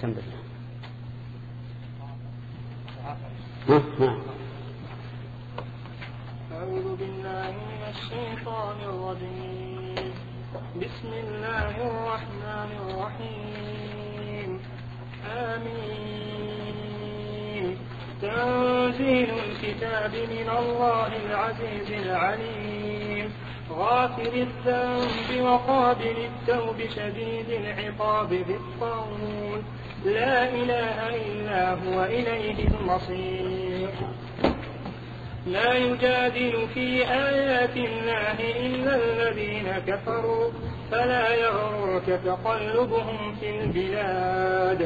سم بالله ها ها أعوذ بالله من الشيطان الرجيم. بسم الله الرحمن الرحيم. آمين. تنزيل الكتاب من الله العزيز العليم. غافر الذنب وقابل التوب شديد العقاب ذي الطول. لا إله إلا هو إليه المصير. لا يجادل في آيات الله إلا الذين كفروا فلا يغرك تقلبهم في البلاد.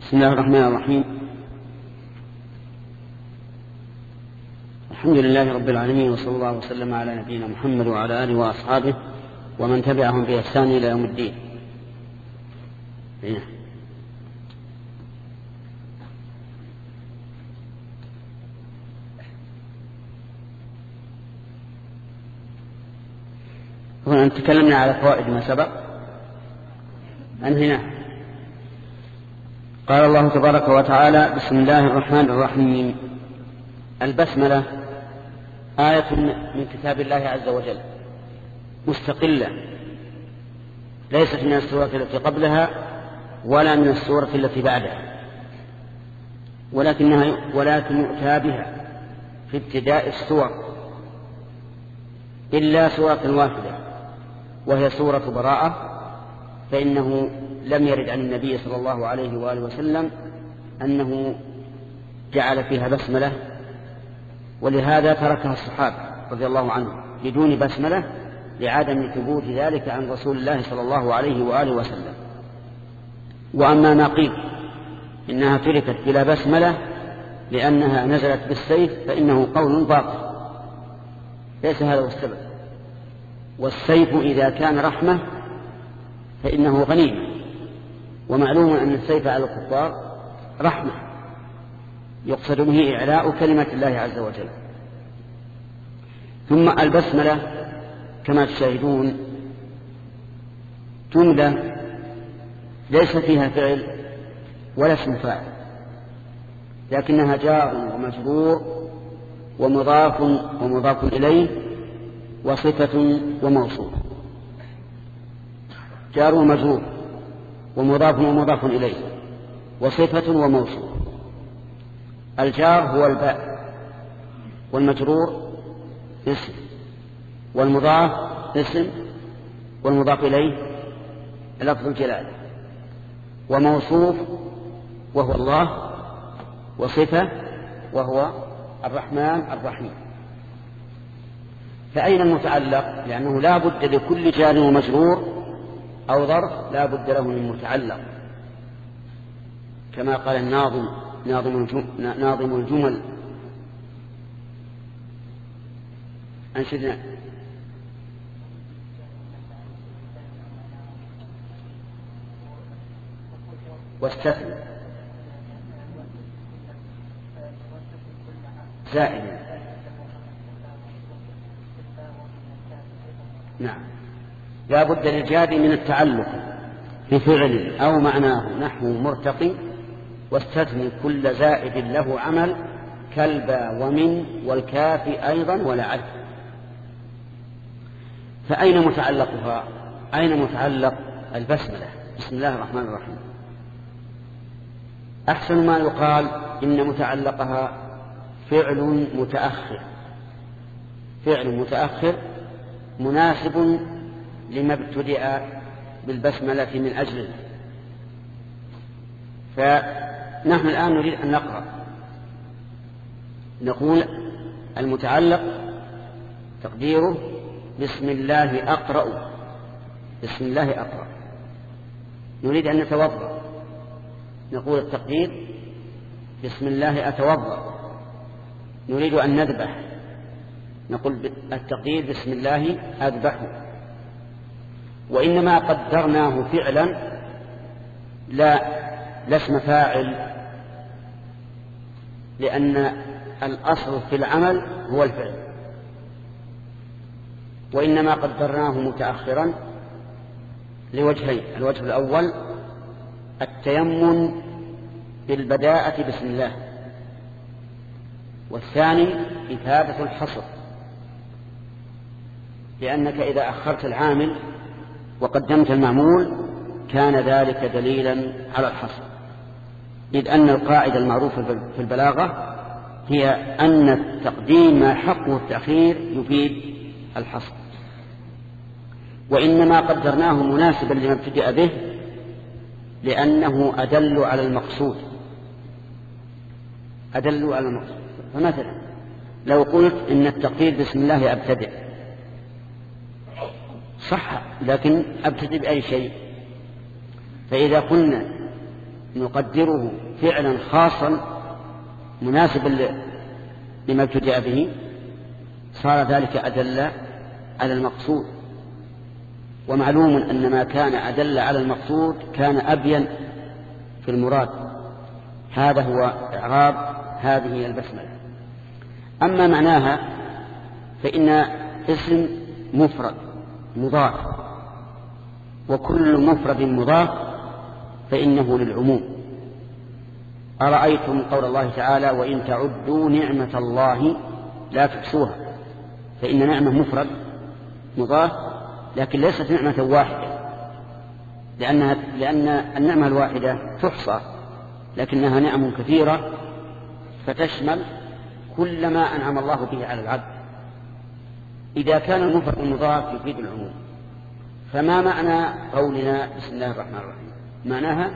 بسم الله الرحمن الرحيم. الحمد لله رب العالمين وصلى الله وسلم على نبينا محمد وعلى آله وأصحابه ومن تبعهم بإحسان إلى يوم الدين. هنا. هنا تكلمنا على فوائد ما سبق. أنهينا. قال الله تبارك وتعالى بسم الله الرحمن الرحيم. البسملة آية من كتاب الله عز وجل. مستقلة ليست من السورة التي قبلها ولا من السورة التي بعدها ولكنها ولكن يؤتى بها في ابتداء السور إلا سورة واحدة وهي سورة براءة فإنه لم يرد عن النبي صلى الله عليه وآله وسلم أنه جعل فيها بسملة ولهذا تركها الصحابة رضي الله عنهم بدون بسملة لعدم ثبوت ذلك عن رسول الله صلى الله عليه وآله وسلم. وأما ما قيل إنها تركت بلا بسملة لأنها نزلت بالسيف فإنه قول باطل. ليس هذا هو السبب. والسيف إذا كان رحمة فإنه غنيمة. ومعلوم أن السيف على الكفار رحمة. يقصد به إعلاء كلمة الله عز وجل. ثم البسملة كما تشاهدون جملة ليس فيها فعل ولا اسم فاعل لكنها جار ومجرور ومضاف ومضاف إليه وصفة وموصوف. جار ومجرور ومضاف ومضاف إليه وصفة وموصوف. الجار هو الباء والمجرور اسم. والمضاف اسم والمضاف إليه لفظ الجلال. وموصوف وهو الله وصفة وهو الرحمن الرحيم. فأين المتعلق؟ لأنه لا بد لكل جار ومجرور أو ظرف لا بد له من متعلق. كما قال الناظم ناظم ناظم الجمل. أنشدنا واستثنى. زائدا. نعم. لا بد للجاد من التعلق بفعل أو معناه نحو مرتقي واستثني كل زائد له عمل كالبا ومن والكاف أيضا ولعل فأين متعلقها؟ أين متعلق البسملة؟ بسم الله الرحمن الرحيم. أحسن ما يقال إن متعلقها فعل متأخر. فعل متأخر مناسب لما ابتدأ بالبسملة من أجله. فنحن الآن نريد أن نقرأ. نقول المتعلق تقديره بسم الله أقرأ. بسم الله أقرأ. نريد أن نتوضأ. نقول التقدير بسم الله أتوضأ. نريد أن نذبح. نقول التقدير بسم الله أذبح وإنما قدرناه فعلا. لا لا اسم فاعل. لأن الأصل في العمل هو الفعل. وإنما قدرناه متأخرا لوجهين. الوجه الأول التيمم بالبداءة بسم الله. والثاني إفادة الحصر. لأنك إذا أخرت العامل وقدمت المعمول كان ذلك دليلا على الحصر. إذ أن القاعدة المعروفة في البلاغة هي أن التقديم ما حقه التأخير يفيد الحصر. وإنما قدرناه مناسبا لما ابتدأ به لأنه أدل على المقصود. أدل على المقصود. فمثلا لو قلت إن التقدير بسم الله أبتدئ. صح لكن أبتدئ بأي شيء؟ فإذا كنا نقدره فعلا خاصا مناسبا لما ابتدأ به صار ذلك أدل على المقصود. ومعلوم أن ما كان أدل على المقصود كان أبين في المراد. هذا هو إعراب هذه البسملة. أما معناها فإن اسم مفرد مضاف وكل مفرد مضاف فإنه للعموم. أرأيتم قول الله تعالى وإن تعدوا نعمة الله لا تحصوها. فإن نعمة مفرد مضاف لكن ليست نعمة واحدة. لأنها لأن النعمة الواحدة تحصى لكنها نعم كثيرة فتشمل كل ما أنعم الله به على العبد. إذا كان المفرد المضاف يفيد العموم. فما معنى قولنا بسم الله الرحمن الرحيم؟ معناها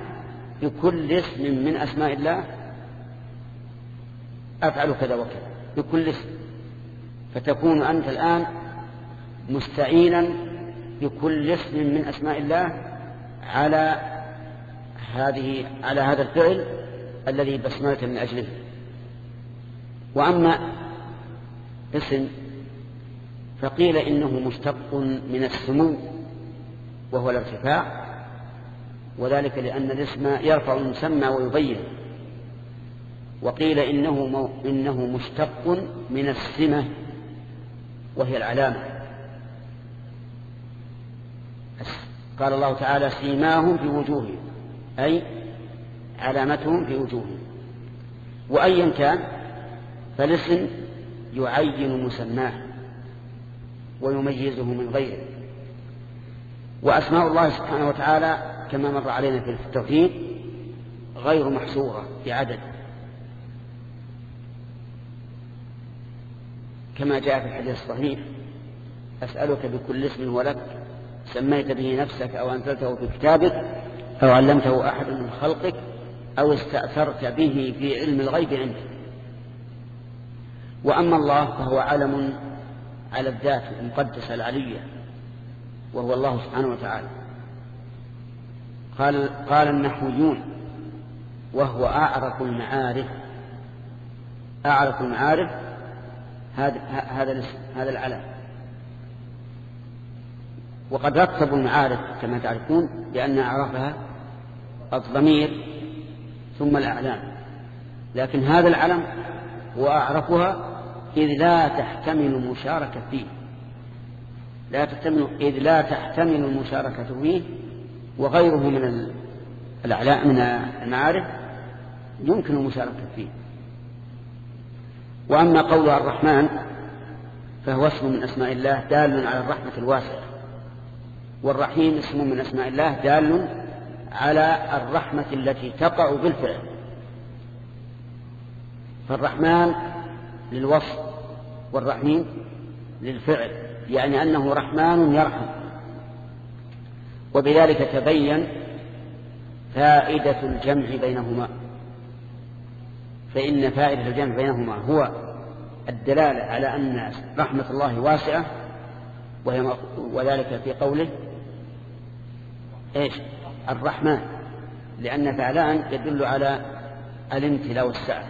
بكل اسم من أسماء الله أفعل كذا وكذا. بكل اسم. فتكون أنت الآن مستعينا بكل اسم من أسماء الله على هذه على هذا الفعل الذي بسملت من أجله. وأما اسم فقيل إنه مشتق من السمو وهو الارتفاع وذلك لأن الاسم يرفع المسمى ويبين. وقيل إنه, مو إنه مشتق من السمة وهي العلامة. قال الله تعالى سيماهم في وجوههم أي علامتهم في وجوههم. وأيا كان فالاسم يعين مسماه ويميزه من غيره. وأسماء الله سبحانه وتعالى كما مر علينا في التوحيد غير محصورة بعدد. كما جاء في الحديث الصحيح أسألك بكل اسم ولك سميت به نفسك أو أنزلته في كتابك أو علمته أحد من خلقك أو استأثرت به في علم الغيب عندك. وأما الله فهو علم على الذات المقدسة العلية وهو الله سبحانه وتعالى. قال قال النحويون وهو أعرف المعارف. أعرف المعارف هذا هذا هذا العلم. وقد رتبوا المعارف كما تعرفون بأن أعرفها الضمير ثم الأعلام. لكن هذا العلم هو أعرفها إذ لا تحتمل المشاركة فيه. لا تحتمل إذ لا تحتمل المشاركة فيه وغيره من الأعلاء من المعارف يمكن المشاركة فيه. وأما قول الرحمن فهو اسم من أسماء الله دال على الرحمة الواسعة. والرحيم اسم من أسماء الله دال على الرحمة التي تقع بالفعل. فالرحمن للوصف والرحيم للفعل يعني أنه رحمن يرحم. وبذلك تبين فائدة الجمع بينهما. فإن فائدة الجمع بينهما هو الدلالة على أن رحمة الله واسعة وهي وذلك في قوله إيش؟ الرحمن. لأن فعلان يدل على الامتلاء والسعة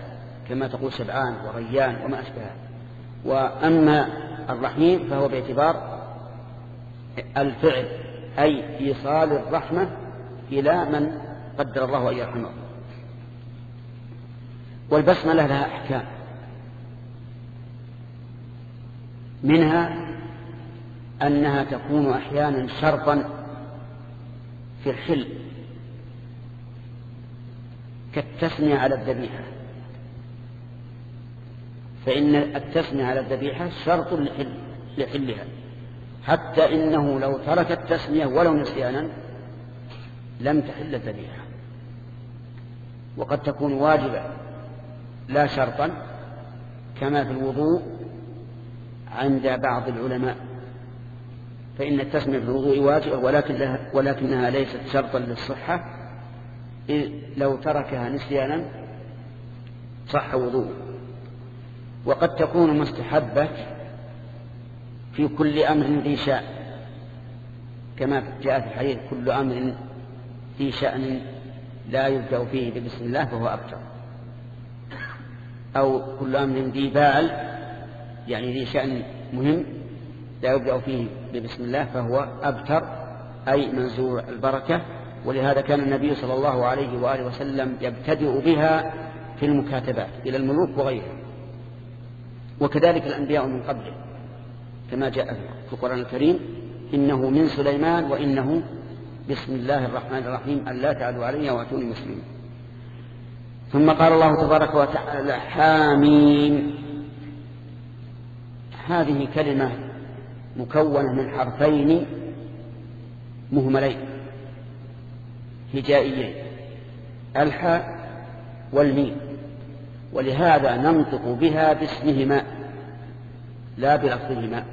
كما تقول شبعان وريان وما أشبهه وأما الرحيم فهو باعتبار الفعل أي إيصال الرحمة إلى من قدر الله أن يرحمه والبسملة لها أحكام. منها أنها تكون أحيانا شرطا في الحل كالتثنية على الذبيحة. فإن التثنية على الذبيحة شرط لحل لحلها. حتى إنه لو ترك التسمية ولو نسيانا لم تحل الذبيحة. وقد تكون واجبة لا شرطا كما في الوضوء عند بعض العلماء. فإن التسمية في الوضوء واجبة ولكن ولكنها ليست شرطا للصحة لو تركها نسيانا صح وضوء وقد تكون مستحبة في كل أمر ذي شأن كما جاء في الحديث كل أمر ذي شأن لا يبدأ فيه بسم الله فهو أبتر أو كل أمر ذي بال يعني ذي شأن مهم لا يبدأ فيه بسم الله فهو أبتر أي منزوع البركة. ولهذا كان النبي صلى الله عليه وآله وسلم يبتدئ بها في المكاتبات إلى الملوك وغيرهم. وكذلك الأنبياء من قبله كما جاء في القرآن الكريم إنه من سليمان وإنه بسم الله الرحمن الرحيم ألا تعلوا علي وأتوني مسلمين. ثم قال الله تبارك وتعالى حاميم. هذه كلمة مكونة من حرفين مهملين. هجائيين. الحاء والميم. ولهذا ننطق بها باسمهما لا بلفظهما.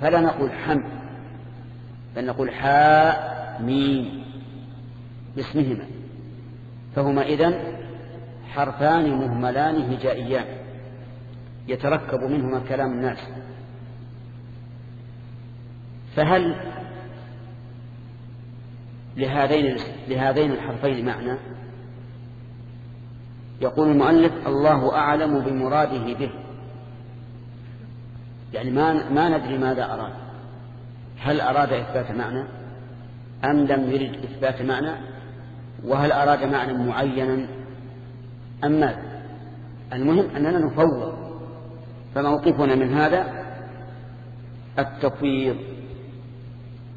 فلا نقول حم بل نقول حاء ميم. باسمهما. فهما إذن حرفان مهملان هجائيان. يتركب منهما كلام الناس. فهل لهذين لهذين الحرفين معنى؟ يقول المؤلف الله أعلم بمراده به. يعني ما ما ندري ماذا أراد. هل أراد إثبات معنى؟ أم لم يرد إثبات معنى؟ وهل أراد معنى معينا؟ أم ماذا المهم أننا نفوض. فموقفنا من هذا التفويض.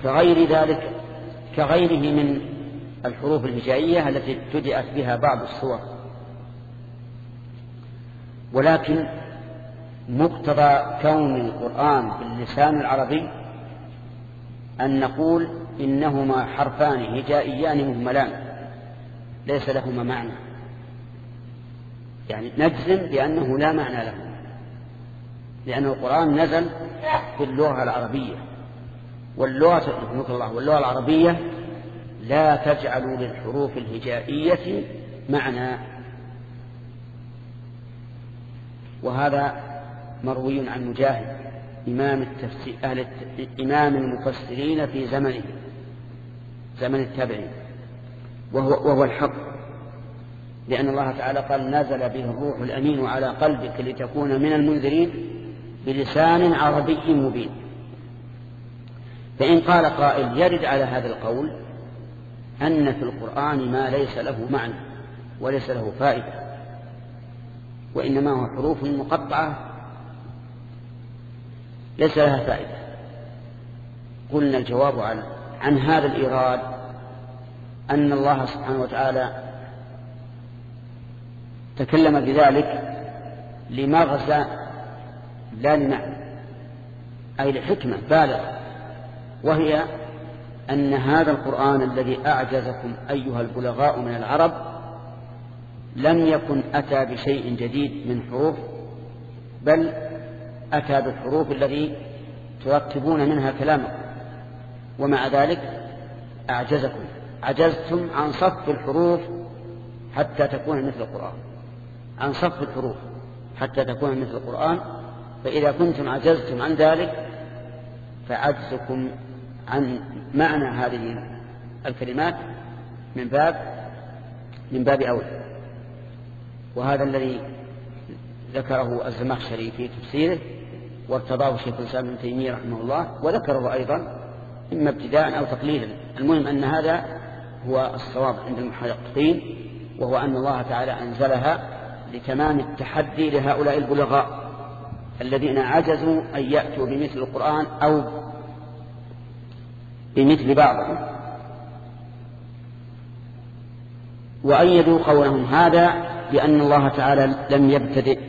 كغير ذلك كغيره من الحروف الهجائية التي ابتدأت بها بعض الصور ولكن مقتضى كون القرآن باللسان العربي أن نقول إنهما حرفان هجائيان مهملان ليس لهما معنى. يعني نجزم بأنه لا معنى له لأن القرآن نزل في اللغة العربية. واللغة الله واللغة العربية لا تجعل للحروف الهجائية معنى. وهذا مروي عن مجاهد إمام التفسير أهل إمام المفسرين في زمنه زمن التابعين. وهو, وهو الحق. لأن الله تعالى قال نزل به الروح الأمين على قلبك لتكون من المنذرين بلسان عربي مبين. فإن قال قائل يرد على هذا القول أن في القرآن ما ليس له معنى وليس له فائدة وإنما هو حروف مقطعة ليس لها فائدة. قلنا الجواب عن, عن هذا الإيراد أن الله سبحانه وتعالى تكلم بذلك لمغزى لا لمعنى أي لحكمة بالغة. وهي أن هذا القرآن الذي أعجزكم أيها البلغاء من العرب لم يكن أتى بشيء جديد من حروف بل أتى بالحروف الذي ترتبون منها كلامكم. ومع ذلك أعجزكم. عجزتم عن صف الحروف حتى تكون مثل القرآن. عن صف الحروف حتى تكون مثل القرآن. فإذا كنتم عجزتم عن ذلك فعجزكم عن معنى هذه الكلمات من باب من باب أولى وهذا الذي ذكره الزمخشري في تفسيره وارتضاه شيخ الإسلام ابن تيمية رحمه الله وذكره أيضا إما ابتداء أو تقليلا المهم أن هذا هو الصواب عند المحققين وهو أن الله تعالى أنزلها لتمام التحدي لهؤلاء البلغاء الذين عجزوا أن يأتوا بمثل القرآن أو بمثل بعضه وأيدوا قولهم هذا بأن الله تعالى لم يبتدئ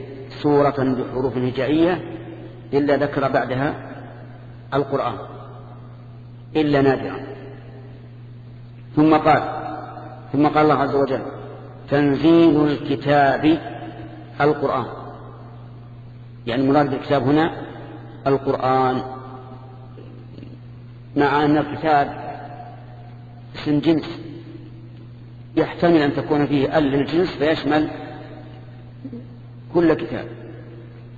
سورة بحروف هجائية إلا ذكر بعدها القرآن إلا نادرا. ثم قال ثم قال الله عز وجل تنزيل الكتاب القرآن. يعني المراد بالكتاب هنا القرآن. مع أن الكتاب اسم جنس. يحتمل أن تكون فيه أل للجنس فيشمل كل كتاب.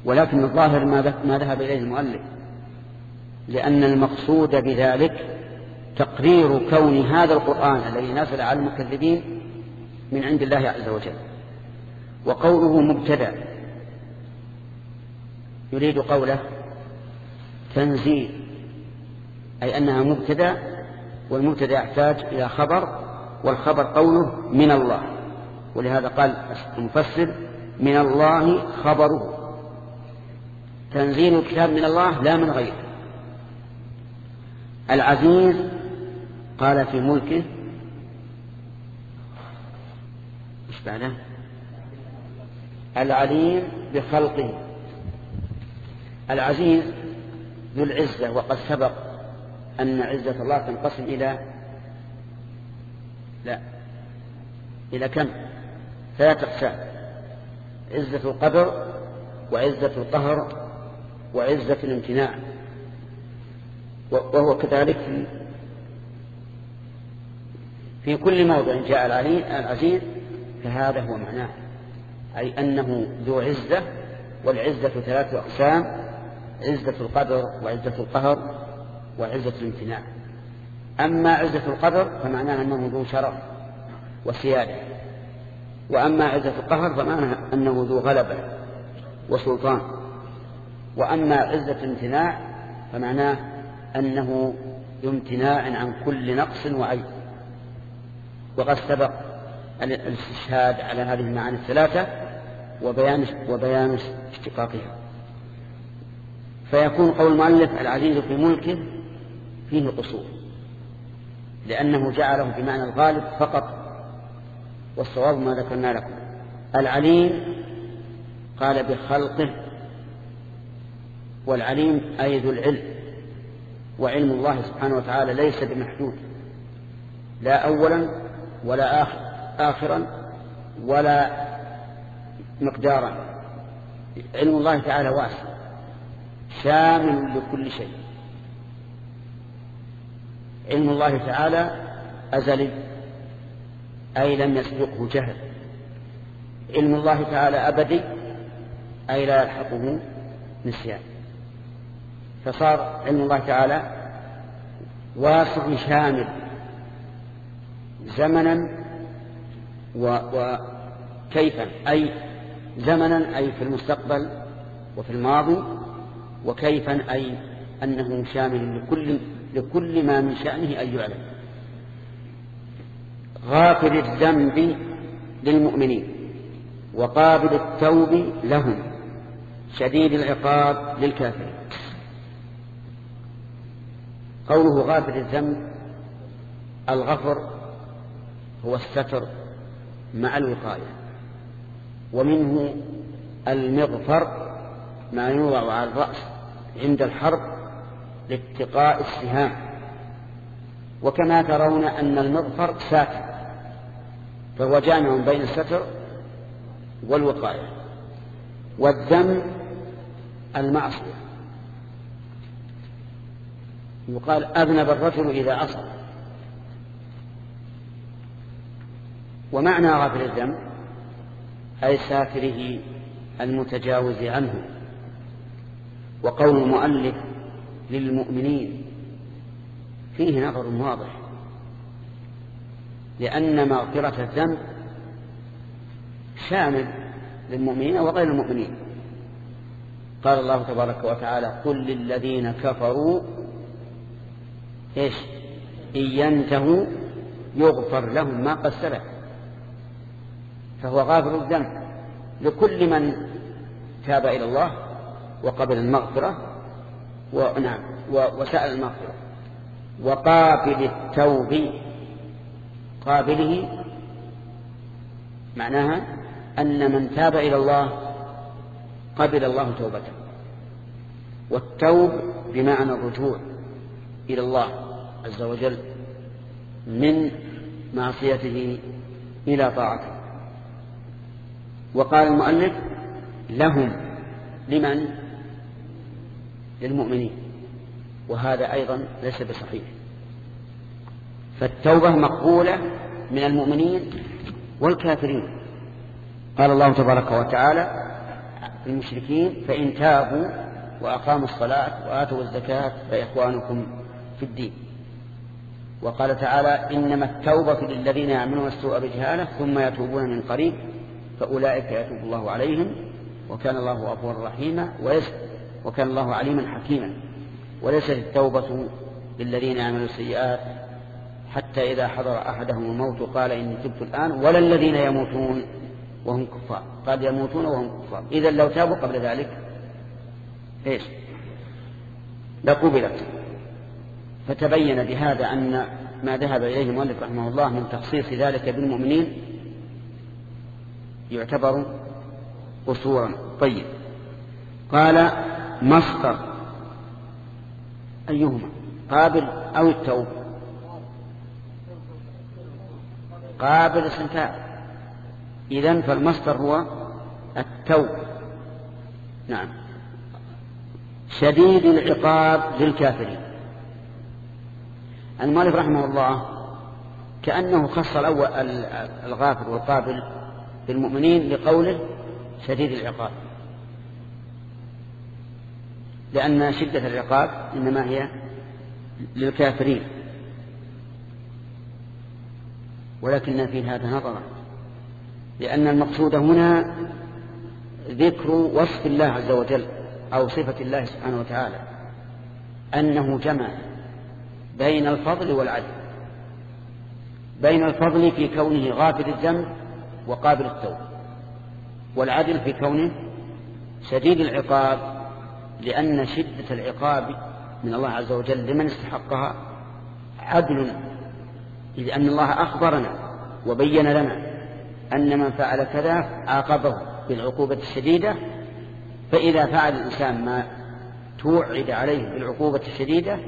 ولكن الظاهر ما ذهب إليه المؤلف لأن المقصود بذلك تقرير كون هذا القرآن الذي نزل على المكذبين من عند الله عز وجل. وقوله مبتدأ يريد قوله تنزيل. أي أنها مبتدأ والمبتدأ يحتاج إلى خبر والخبر قوله من الله. ولهذا قال المفسر من الله خبره. تنزيل الكتاب من الله لا من غيره. العزيز قال في ملكه إيش العليم بخلقه. العزيز ذو العزة وقد سبق أن عزة الله تنقسم إلى لا إلى كم؟ ثلاثة أقسام. عزة القدر وعزة القهر وعزة الامتناع. وهو كذلك في كل موضع جاء العزيز فهذا هو معناه. أي أنه ذو عزة والعزة ثلاث أقسام عزة القدر وعزة القهر وعزة الامتناع. أما عزة القدر فمعناها أنه ذو شرف وسيادة. وأما عزة القهر فمعناها أنه ذو غلبة وسلطان. وأما عزة الامتناع فمعناه أنه امتناع عن كل نقص وعيب. وقد سبق الاستشهاد على هذه المعاني الثلاثة وبيان وبيان اشتقاقها. فيكون قول المؤلف العزيز في ملكه فيه قصور لأنه جعله بمعنى الغالب فقط. والصواب ما ذكرنا لكم. العليم قال بخلقه والعليم أي ذو العلم. وعلم الله سبحانه وتعالى ليس بمحدود. لا أولا ولا آخر آخرا ولا مقدارا. علم الله تعالى واسع شامل لكل شيء. علم الله تعالى أزلي أي لم يسبقه جهل. علم الله تعالى أبدي أي لا يلحقه نسيان. فصار علم الله تعالى واسع شامل زمنا وكيفا أي زمنا أي في المستقبل وفي الماضي وكيفا أي أنه شامل لكل لكل ما من شأنه أن يعلم. غافل الذنب للمؤمنين وقابل التوب لهم شديد العقاب للكافرين. قوله غافل الذنب الغفر هو الستر مع الوقاية ومنه المغفر ما يوضع على الرأس عند الحرب لاتقاء السهام. وكما ترون أن المغفر ساتر فهو جامع بين الستر والوقاية والذم المعصية. يقال أذنب الرجل إذا عصى ومعنى غافل الذنب أي ساتره المتجاوز عنه وقول المؤلف للمؤمنين. فيه نظر واضح. لأن مغفرة الذنب شامل للمؤمنين وغير المؤمنين. قال الله تبارك وتعالى قل للذين كفروا إيش؟ إن ينتهوا يغفر لهم ما قد سلف فهو غافر الذنب لكل من تاب إلى الله وقبل المغفرة ونعم وسأل المغفرة. وقابل التوب. قابله معناها أن من تاب إلى الله قبل الله توبته. والتوب بمعنى الرجوع إلى الله عز وجل من معصيته إلى طاعته. وقال المؤلف لهم لمن؟ للمؤمنين. وهذا أيضا ليس بصحيح. فالتوبة مقبولة من المؤمنين والكافرين. قال الله تبارك وتعالى المشركين فإن تابوا وأقاموا الصلاة وآتوا الزكاة فإخوانكم في الدين. وقال تعالى إنما التوبة للذين يعملون السوء بجهالة ثم يتوبون من قريب فأولئك يتوب الله عليهم وكان الله غفورا رحيما. وكان الله عليما حكيما. وليست التوبة للذين يعملون السيئات حتى إذا حضر أحدهم الموت قال إني تبت الآن ولا الذين يموتون وهم كفار. قد يموتون وهم كفار. إذا لو تابوا قبل ذلك إيش؟ لقبلت. فتبين بهذا أن ما ذهب إليه المؤلف رحمه الله من تخصيص ذلك بالمؤمنين يعتبر قصورا. طيب. قال مصدر أيهما؟ قابل أو التوب؟ قابل اسم إذن فالمصدر هو التوب. نعم. شديد العقاب للكافرين. المؤلف رحمه الله كأنه خص الأول الغافر والقابل بالمؤمنين لقوله شديد العقاب. لأن شدة العقاب إنما هي للكافرين. ولكن في هذا نظرا لأن المقصود هنا ذكر وصف الله عز وجل أو صفة الله سبحانه وتعالى أنه جمع بين الفضل والعدل بين الفضل في كونه غافل الذنب وقابل التوب والعدل في كونه شديد العقاب لأن شدة العقاب من الله عز وجل لمن استحقها عدل إذ أن الله أخبرنا وبين لنا أن من فعل كذا عاقبه بالعقوبة الشديدة فإذا فعل الإنسان ما توعد عليه بالعقوبة الشديدة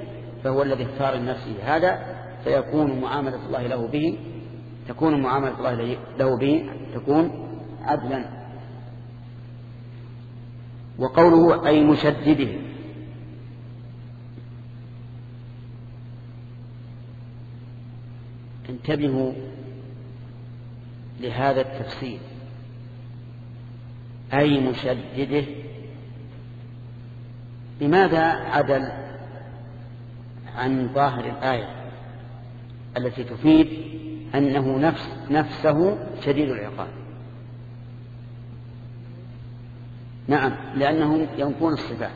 فهو الذي اختار لنفسه هذا فيكون معاملة الله له به تكون معاملة الله له به تكون عدلا. وقوله أي مشدده. انتبهوا لهذا التفسير أي مشدده. لماذا عدل عن ظاهر الآية التي تفيد أنه نفس نفسه شديد العقاب؟ نعم لأنهم ينفون الصفات.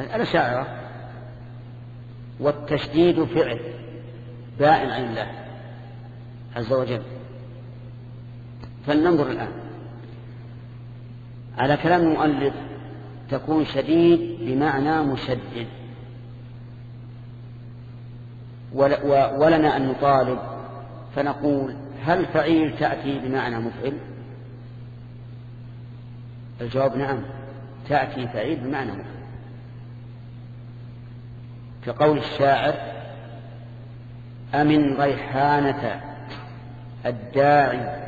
الأشاعرة والتشديد فعل بائن عن الله عز وجل. فلننظر الآن. على كلام المؤلف تكون شديد بمعنى مشدد. ولنا أن نطالب فنقول هل فعيل تأتي بمعنى مفعل؟ الجواب نعم. تأتي فعيل بمعنى مفعل كقول الشاعر أمن ريحانة الداعي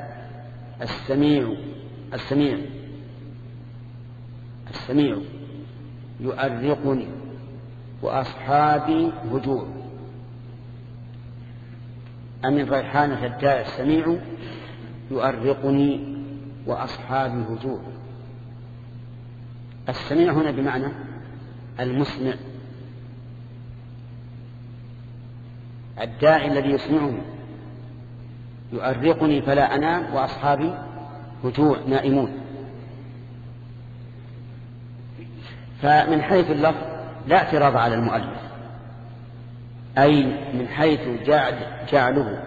السميع السميع السميع يؤرقني وأصحابي هجوع أمن ريحانة الداء السميع يؤرقني وأصحابي هجوع السميع هنا بمعنى المسمع. الداعي الذي يسمعه يؤرقني فلا أنام وأصحابي هجوع نائمون. فمن حيث اللفظ لا اعتراض على المؤلف. أي من حيث جعل جعله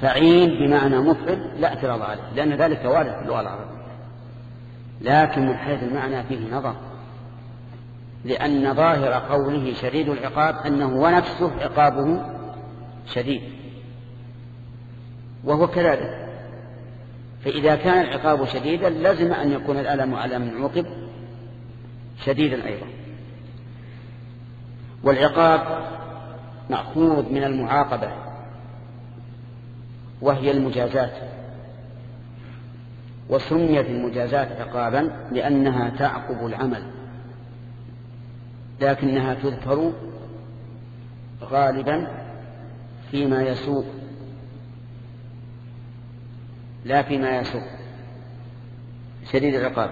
فعيل بمعنى مفعل لا اعتراض عليه لأن ذلك وارد في اللغة العربية. لكن من حيث المعنى فيه نظر. لأن ظاهر قوله شديد العقاب أنه ونفسه عقابه شديد. وهو كذلك. فإذا كان العقاب شديدا لزم أن يكون الألم على من عوقب شديدا أيضا. والعقاب مأخوذ من المعاقبة وهي المجازات. وسميت المجازات عقابا لأنها تعقب العمل لكنها تذكر غالبا فيما يسوء لا فيما يسوء شديد العقاب.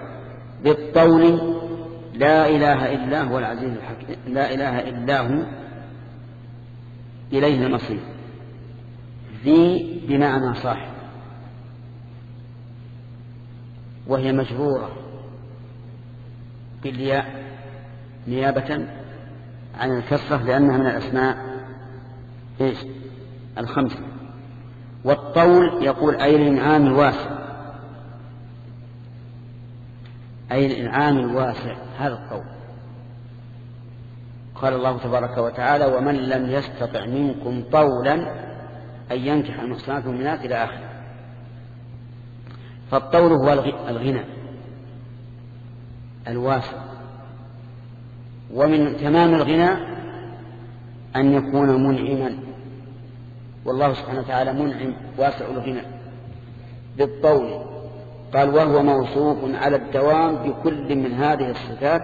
بالطول لا إله إلا هو العزيز الحكيم لا إله إلا هو إليه المصير. ذي بمعنى صاحب. وهي مجرورة بالياء نيابة عن الكسرة لأنها من الأسماء إيش؟ الخمسة. والطول يقول أي الإنعام الواسع. أي الإنعام الواسع هذا الطول قال الله تبارك وتعالى ومن لم يستطع منكم طولا أن ينكح المحصنات المؤمنات إلى آخره. فالطول هو الغنى الواسع ومن تمام الغنى أن يكون منعما. والله سبحانه وتعالى منعم واسع الغنى. بالطول. قال وهو موصوف على الدوام بكل من هذه الصفات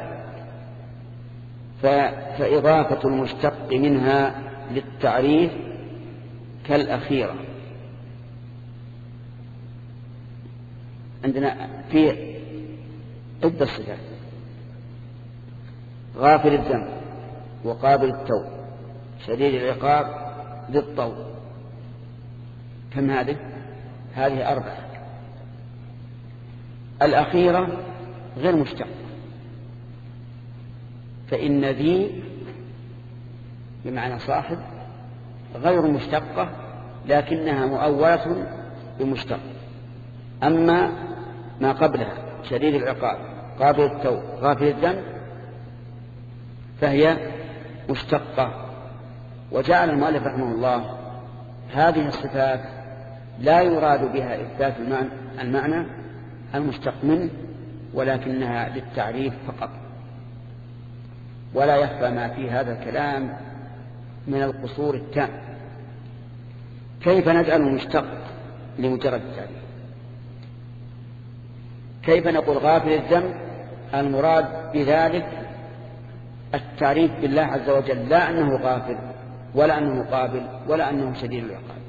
فإضافة المشتق منها للتعريف كالأخيرة. عندنا في عدة صفات. غافل الذنب وقابل التوب. شديد العقاب الطول كم هذه؟ هذه أربعة. الأخيرة غير مشتقة فإن ذي بمعنى صاحب غير مشتقة لكنها مؤولة بمشتق. أما ما قبلها شديد العقاب قابل التوب غافل الذنب فهي مشتقة. وجعل المؤلف رحمه الله هذه الصفات لا يراد بها إثبات المعنى المشتق منه ولكنها للتعريف فقط. ولا يخفى ما في هذا الكلام من القصور التام. كيف نجعل المشتق لمجرد التعريف؟ كيف نقول غافل الذنب؟ المراد بذلك التعريف بالله عز وجل لا أنه غافل ولا أنه قابل ولا أنه شديد العقاب.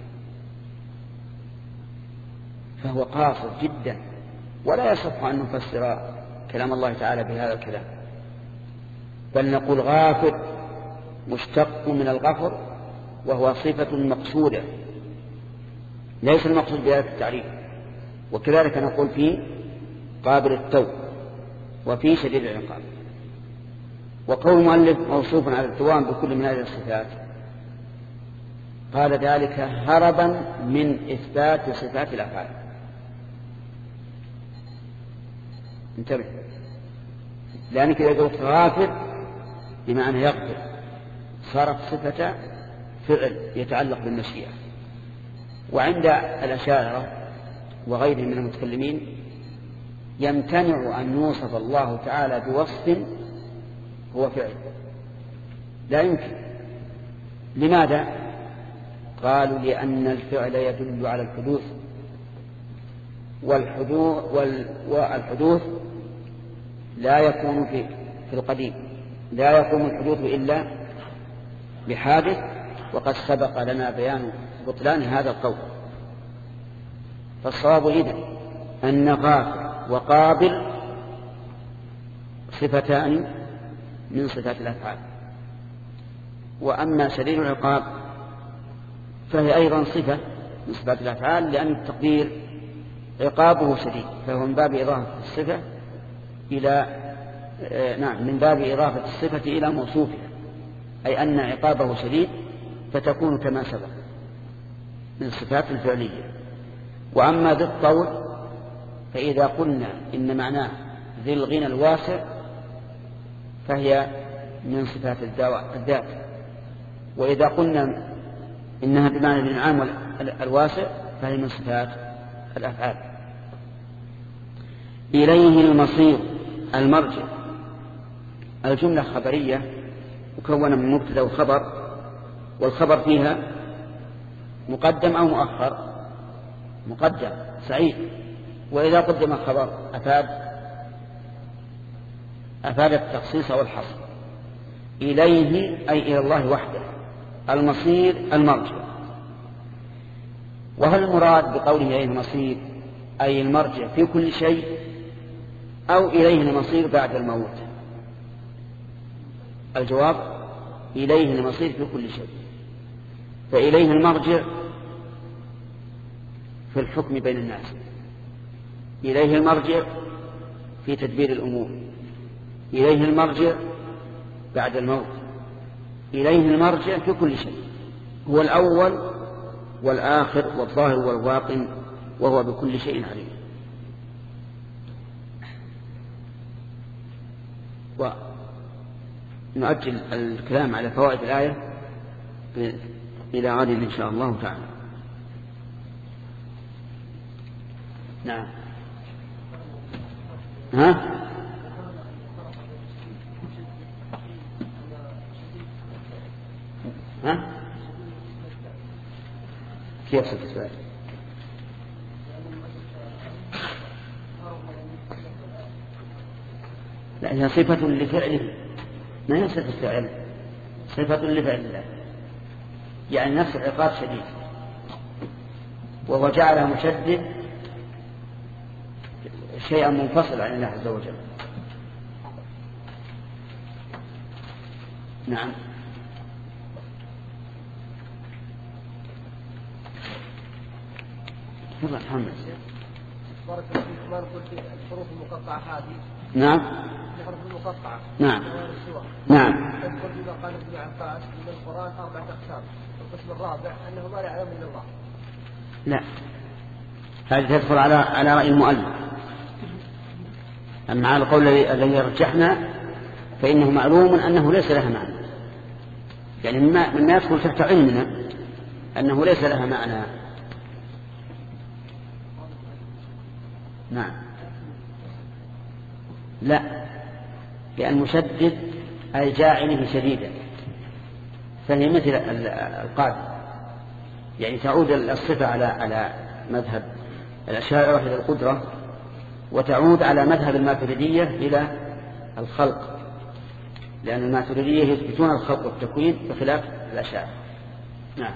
فهو قاصر جدا ولا يصح أن نفسر كلام الله تعالى بهذا الكلام. بل نقول غافر مشتق من الغفر وهو صفة مقصودة ليس المقصود بهذا التعريف. وكذلك نقول فيه قابل التوب وفي شديد العقاب. وقول المؤلف موصوف على الدوام بكل من هذه الصفات. قال ذلك هربا من إثبات صفات الأفعال. انتبه. لأنك إذا قلت غافر بمعنى يغفر صارت صفة فعل يتعلق بالمشيئة. وعند الأشاعرة وغيرهم من المتكلمين يمتنع أن يوصف الله تعالى بوصف هو فعل. لا يمكن. لماذا؟ قالوا لأن الفعل يدل على الحدوث. والحدوث والحدوث لا يكون في في القديم. لا يقوم الحدوث إلا بحادث وقد سبق لنا بيان بطلان هذا القول. فالصواب إذن أن غافل وقابل صفتان من صفات الأفعال. وأما شديد العقاب فهي أيضا صفة من صفات الأفعال لأن التقدير عقابه شديد فهو من باب إضافة الصفة إلى آه، نعم من باب إضافة الصفة إلى موصوفها أي أن عقابه شديد فتكون كما سبق من الصفات الفعلية. وأما ذي الطول فإذا قلنا إن معناه ذي الغنى الواسع فهي من صفات الذات. وإذا قلنا إنها بمعنى الإنعام الواسع فهي من صفات الأفعال. إليه المصير المرجع. الجملة خبرية مكونة من مبتدأ وخبر والخبر فيها مقدم أو مؤخر. مقدم سعيد. وإذا قدم الخبر أفاد أفاد التخصيص والحصر إليه أي إلى الله وحده. المصير المرجع. وهل المراد بقوله إليه المصير أي المرجع في كل شيء أو إليه المصير بعد الموت؟ الجواب إليه المصير في كل شيء. فإليه المرجع في الحكم بين الناس. إليه المرجع في تدبير الأمور. إليه المرجع بعد الموت. إليه المرجع في كل شيء. هو الأول والآخر والظاهر والباطن وهو بكل شيء عليم. ونؤجل الكلام على فوائد الآية إلى غد إن شاء الله تعالى. نعم. ها؟ ها؟ كيف ستسأل لأنها صفة لفعله ما هي صفة فعل؟ صفة لفعل الله. يعني نفس العقاب شديد. وهو جعلها مشدد شيئا منفصلا عن الله عز وجل. نعم. تفضل محمد. بارك الله فيك. ما في الحروف المقطعة هذه؟ نعم. الحروف المقطعة. نعم. نعم. تذكر فيما قال ابن عباس ان القرآن أربعة أقسام. القسم الرابع أنه ما يعلم إلا الله. لا. هذه تدخل على على رأي المؤلف. أما على القول الذي رجحنا فإنه معلوم أنه ليس لها معنى. يعني مما, مما يدخل تحت علمنا أنه ليس لها معنى. نعم. لا. لأن مشدد أي جاعله شديدا فهي مثل القادم. يعني تعود الصفة على على مذهب الأشاعرة إلى القدرة. وتعود على مذهب الماتريدية إلى الخلق لأن الماتريدية يثبتون الخلق والتكوين بخلاف الأشاعرة نعم.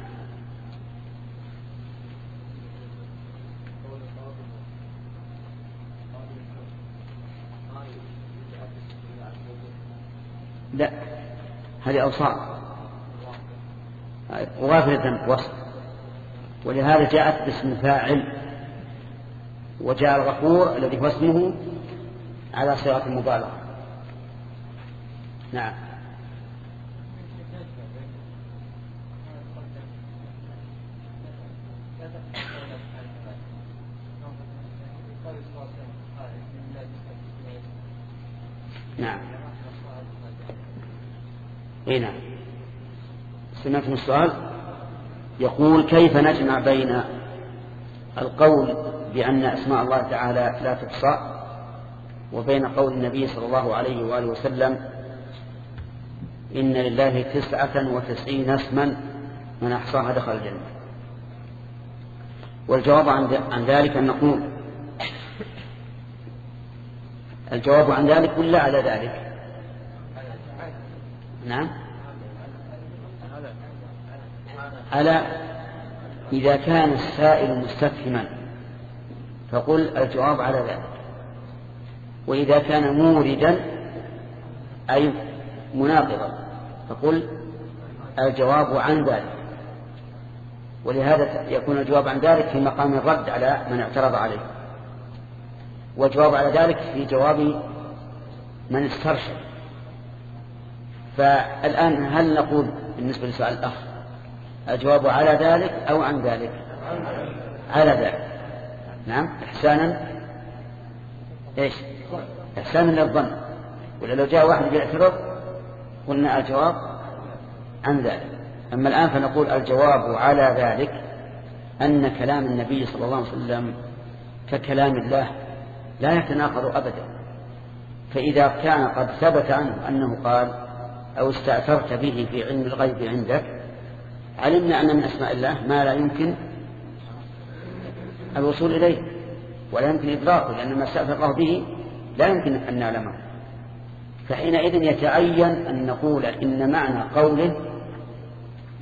لا هذه أوصاف. غافلة وصف ولهذا جاءت باسم فاعل وجاء الغفور الذي هو اسمه على صيغة المبالغة نعم. نعم. اي نعم. سمعتم السؤال؟ يقول كيف نجمع بين القول بأن أسماء الله تعالى لا تحصى وبين قول النبي صلى الله عليه وآله وسلم إن لله تسعة وتسعين اسما من أحصاها دخل الجنة. والجواب عن ذلك أن نقول الجواب عن ذلك ولا على ذلك. نعم؟ ألا إذا كان السائل مستفهما فقل الجواب على ذلك. وإذا كان موردا أي مناقضا فقل الجواب عن ذلك. ولهذا يكون الجواب عن ذلك في مقام الرد على من اعترض عليه. والجواب على ذلك في جواب من استرشد. فالآن هل نقول بالنسبة لسؤال الأخ الجواب على ذلك أو عن ذلك؟ على ذلك. نعم إحسانا إيش؟ إحسانا للظن ولا لو جاء واحد يعترض قلنا الجواب عن ذلك. أما الآن فنقول الجواب على ذلك أن كلام النبي صلى الله عليه وسلم ككلام الله لا يتناقض أبدا. فإذا كان قد ثبت عنه أنه قال أو استأثرت به في علم الغيب عندك علمنا أن من أسماء الله ما لا يمكن الوصول إليه ولا يمكن إدراكه لأن ما الله به لا يمكن أن نعلمه. فحينئذ يتعين أن نقول إن معنى قوله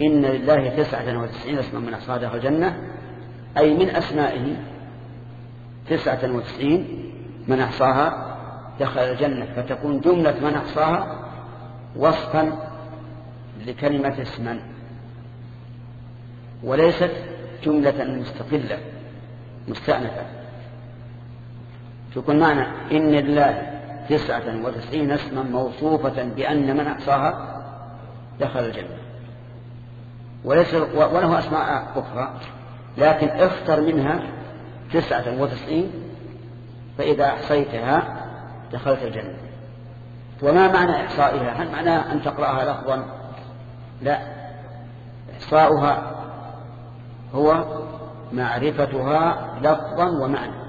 إن لله تسعة وتسعين اسما من أحصادها الجنة أي من أسمائه تسعة وتسعين من أحصاها دخل الجنة فتكون جملة من أحصاها وصفا لكلمة اسما وليست جملة مستقلة. مستأنفة. تكون معنى إن لله تسعة وتسعين اسما موصوفة بأن من أحصاها دخل الجنة. وليس وله أسماء أخرى لكن اختر منها تسعة وتسعين فإذا أحصيتها دخلت الجنة. وما معنى إحصائها؟ هل معنى أن تقرأها لفظا؟ لا. إحصاؤها هو معرفتها لفظا ومعنى.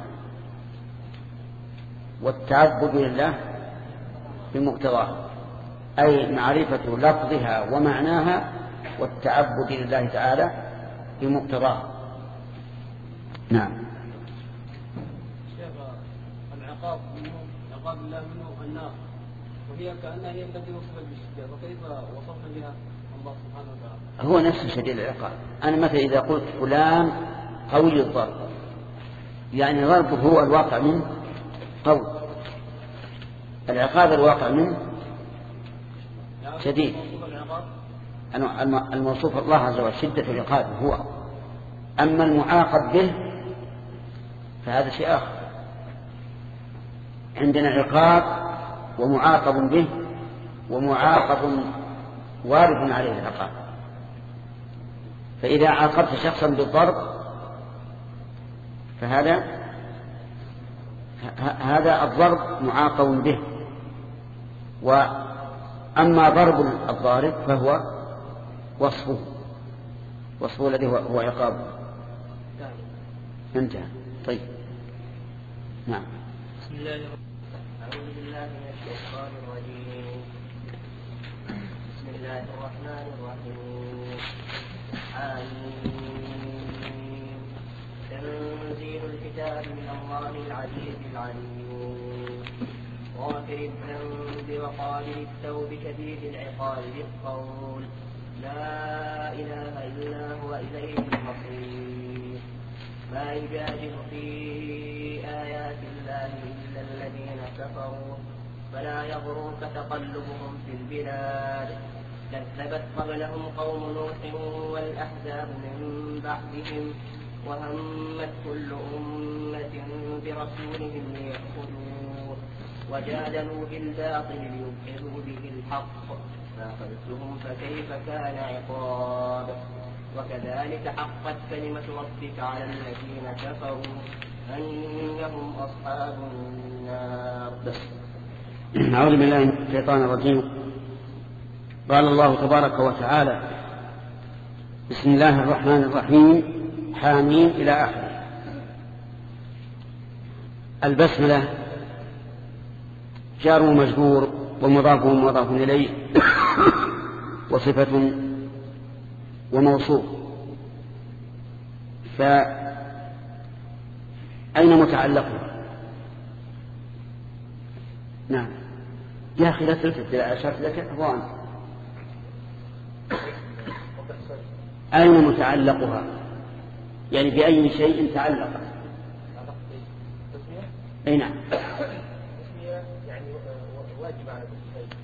والتعبد لله بمقتضاه أي معرفة لفظها ومعناها والتعبد لله تعالى بمقتضاه. نعم. العقاب منه عقاب الله منه النار وهي كأنها هي التي وصفت بالشدة فكيف وصفنا بها الله سبحانه وتعالى؟ هو نفسه شديد العقاب. أنا مثلا إذا قلت فلان قوي الضرب يعني ضربه هو الواقع منه قوي العقاب الواقع منه شديد. الموصوف الله عز وجل شدة العقاب هو. أما المعاقب به فهذا شيء آخر. عندنا عقاب ومعاقب به ومعاقب وارد عليه العقاب. فإذا عاقبت شخصا بالضرب فهذا هذا الضرب معاقب به. وأما ضرب الضارب فهو وصفه وصفه الذي هو عقابه انتهى. طيب. نعم. بسم الله أعوذ بالله من الشيطان الرجيم بسم الله الرحمن الرحيم. آمين الكتاب من الله العزيز العليم. غافر الذنب وقابل التوب شديد العقاب بالقول لا إله إلا هو إليه المصير. ما يجادل في آيات الله إلا الذين كفروا. فلا يغرك تقلبهم في البلاد. كذبت قبلهم قوم نوح والأحزاب من بعدهم. وهمت كل أمة برسولهم ليأخذوه وجادلوا بالباطل ليدحضوا به الحق. فأخذتهم فكيف كان عقاب؟ وكذلك حقت كلمة ربك على الذين كفروا أنهم أصحاب النار. بس أعوذ بالله من الشيطان الرجيم. قال الله تبارك وتعالى بسم الله الرحمن الرحيم. حامين إلى آخره. البسملة جار ومجرور ومضاف ومضاف إليه وصفة وموصوف. فأين متعلقها نعم. يا أخي لا تلتفت إلى أشرت لك أين متعلقها؟ يعني بأي شيء تعلقت أي نعم. يعني على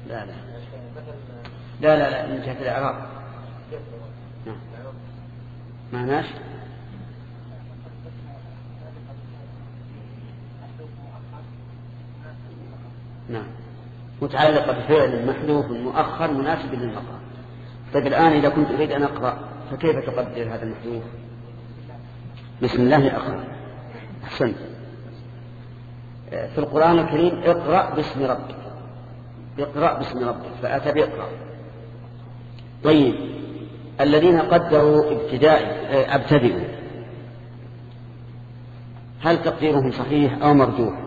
لا لا. لا لا لا من جهة الإعراب. نعم. معناش نعم. متعلقة بفعل محذوف مؤخر مناسب للمقام. طيب الآن إذا كنت أريد أن أقرأ فكيف تقدر هذا المحذوف؟ بسم الله. أقرأ أحسنت. في القرآن الكريم اقرأ باسم ربك. اقرأ باسم ربك فأتى بإقرأ. طيب الذين قدروا ابتداء ابتدئوا. هل تقديرهم صحيح أو مرجوح؟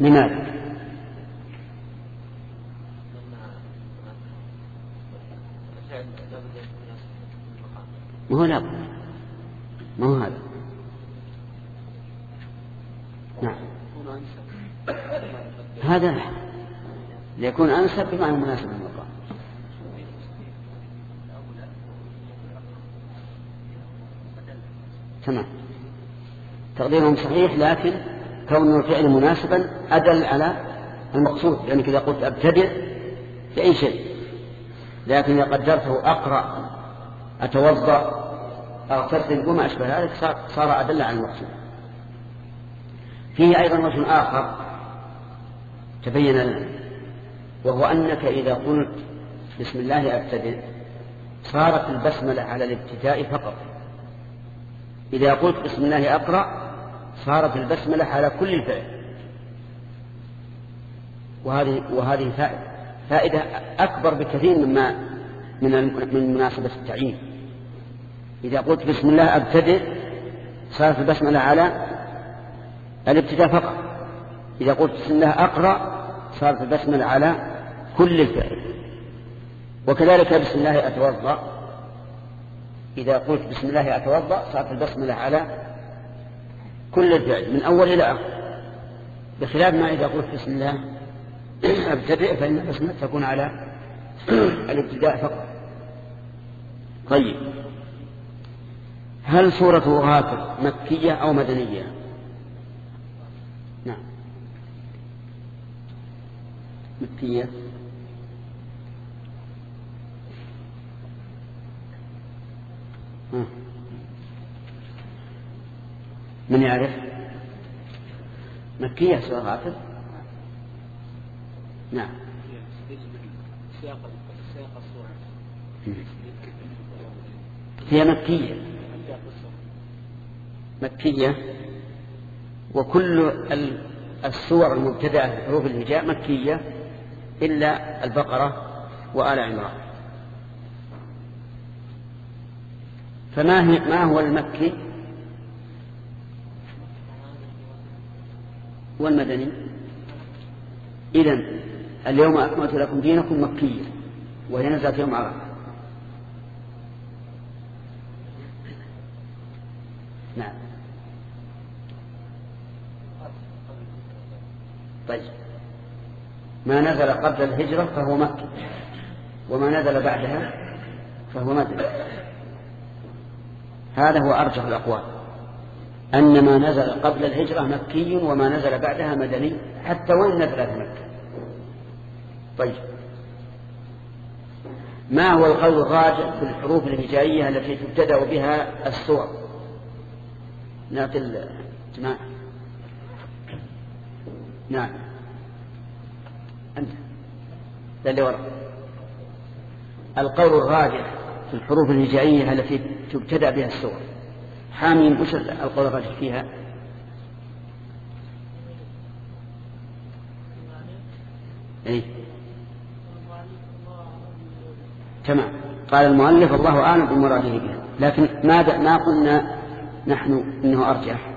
لماذا؟ ما هو لا ما هو هذا؟ نعم. هذا ليكون أنسب بمعنى مناسب للمقام تمام. تقديرهم صحيح لكن كون الفعل مناسبا أدل على المقصود. يعني إذا قلت أبتدئ في أي شيء. لكن إذا قدرته أقرأ أتوضأ أغتسل وما أشبه ذلك صار أدل على المقصود فيه أيضا وجه آخر. تبين لنا. وهو أنك إذا قلت بسم الله أبتدئ صارت البسملة على الابتداء فقط. إذا قلت بسم الله أقرأ صارت البسملة على كل الفعل. وهذه وهذه فائدة أكبر بكثير مما من من مناسبة التعيين. إذا قلت بسم الله أبتدئ صارت البسملة على الابتداء فقط. إذا قلت بسم الله أقرأ صارت البسملة على كل الفعل. وكذلك بسم الله أتوضأ. إذا قلت بسم الله أتوضأ صارت البسملة على كل الفعل من أول إلى آخر. بخلاف ما إذا قلت بسم الله أبتدئ فإن البسملة تكون على الابتداء فقط. طيب. هل سورة غافر مكية أو مدنية؟ نعم. مكية. من يعرف؟ مكية سورة غافر؟ نعم. هي مكية. مكية وكل السور المبتدأة بحروف الهجاء مكية إلا البقرة وآل عمران. فما هي ما هو المكي؟ والمدني. إذا اليوم أكملت لكم دينكم مكية وهي نزلت يوم عرفة. نعم. طيب. ما نزل قبل الهجرة فهو مكي. وما نزل بعدها فهو مدني. هذا هو أرجح الأقوال. أن ما نزل قبل الهجرة مكي وما نزل بعدها مدني حتى وإن نزل في مكة. طيب. ما هو القول الراجح في الحروف الهجائية التي تبتدأ بها السور؟ نعطي الجماعة نعم. أنت. اللي وراء. القول الراجح في الحروف الهجائية التي تبتدأ بها السور. حاميم وش القول الراجح فيها. إيه؟ تمام. قال المؤلف الله أعلم بمراده بها. لكن ماذا ما قلنا نحن إنه أرجح؟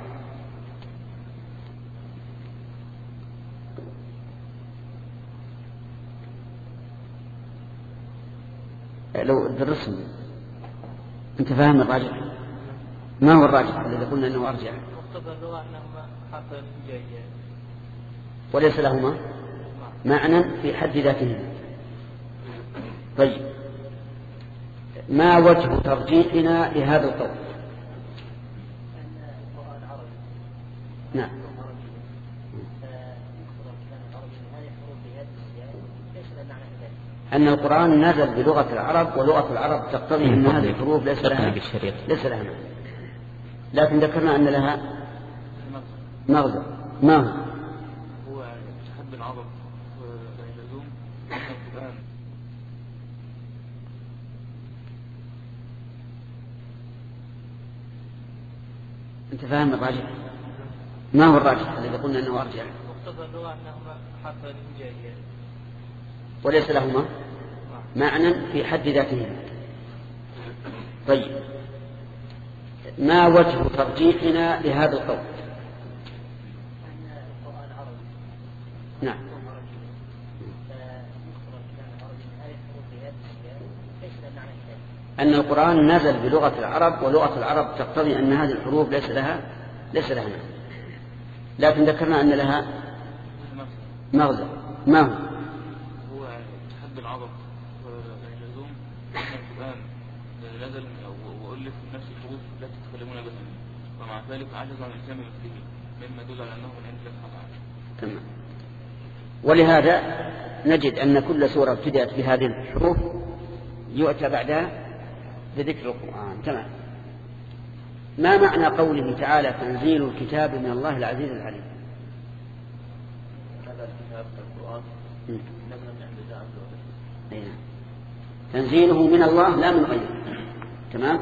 لو درسهم أنت فاهم الراجح؟ ما هو الراجح الذي قلنا أنه أرجح؟ وليس لهما معنى في حد ذاتهما طيب. ما وجه ترجيحنا لهذا القول؟ نعم. أن القرآن نزل بلغة العرب ولغة العرب تقتضي أن هذه الحروف ليس لها ليس لها معنى لكن ذكرنا أن لها مغزى ما هو؟ هو تحب العرب والعلوم القرآن أنت فاهم الراجح؟ ما هو الراجح الذي قلنا أنه أرجح؟ مقتضى اللغة أنهما حرفان هجائيان وليس لهما معنى في حد ذاتهما طيب. ما وجه ترجيحنا لهذا القول؟ نعم. أن القرآن نزل بلغة العرب ولغة العرب تقتضي أن هذه الحروف ليس لها ليس لها معنى. لكن ذكرنا أن لها مغزى. ما هو؟ هو حد العرب والعلوم أن القرآن نزل وألف نفس الحروف لا تتكلمون بها ومع ذلك عجز عن الإسلام مثله مما يدل على أنه من عند تمام. ولهذا نجد أن كل سورة ابتدأت بهذه الحروف يؤتى بعدها بذكر القرآن. تمام. ما معنى قوله تعالى تنزيل الكتاب من الله العزيز العليم؟ هذا الكتاب القرآن نعم. تنزيله من الله لا من غيره. تمام؟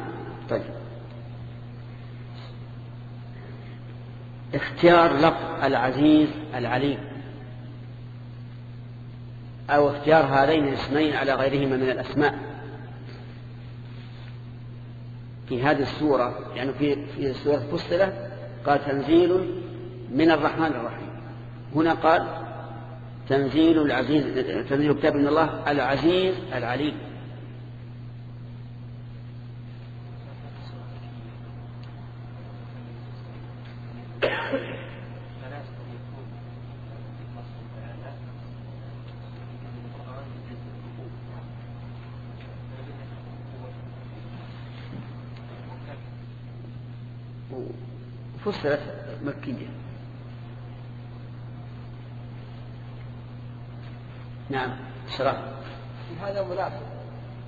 طيب. اختيار لفظ العزيز العليم أو اختيار هذين الاسمين على غيرهما من الأسماء. في هذه السورة يعني في في سورة فصلة قال تنزيل من الرحمن الرحيم. هنا قال تنزيل العزيز تنزيل كتاب من الله العزيز العليم فسرت مكية. نعم شرح هذا مناسب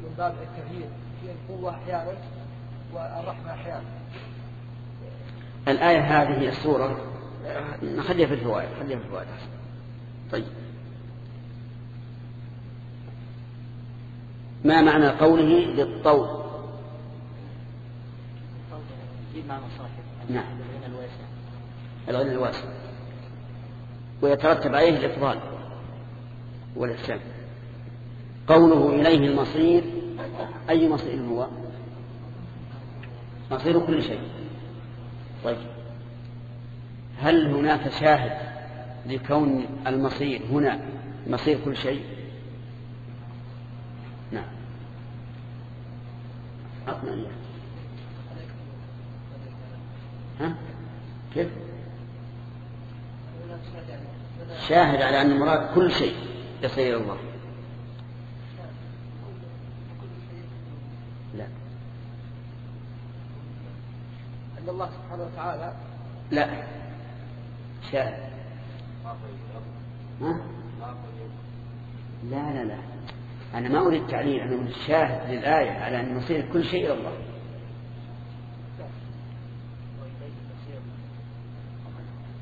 من باب التغيير في القوة أحيانا والرحمة أحيانا. الآية هذه السورة نخليها في الفوائد خليها في الفوائد طيب. ما معنى قوله للطول بمعنى صاحب. نعم. الغنى الواسع. ويترتب عليه الإفضال والإحسان. قوله إليه المصير أي مصير هو؟ مصير كل شيء. طيب. هل هناك شاهد لكون المصير هنا مصير كل شيء؟ نعم. إياه ها؟ كيف؟ شاهد على أن المراد كل شيء يصير إلى الله. لا. أن الله سبحانه وتعالى. لا. شاهد. ها؟ لا لا لا. أنا ما أريد تعليل أنا أريد شاهد للآية على أن مصير كل شيء إلى الله.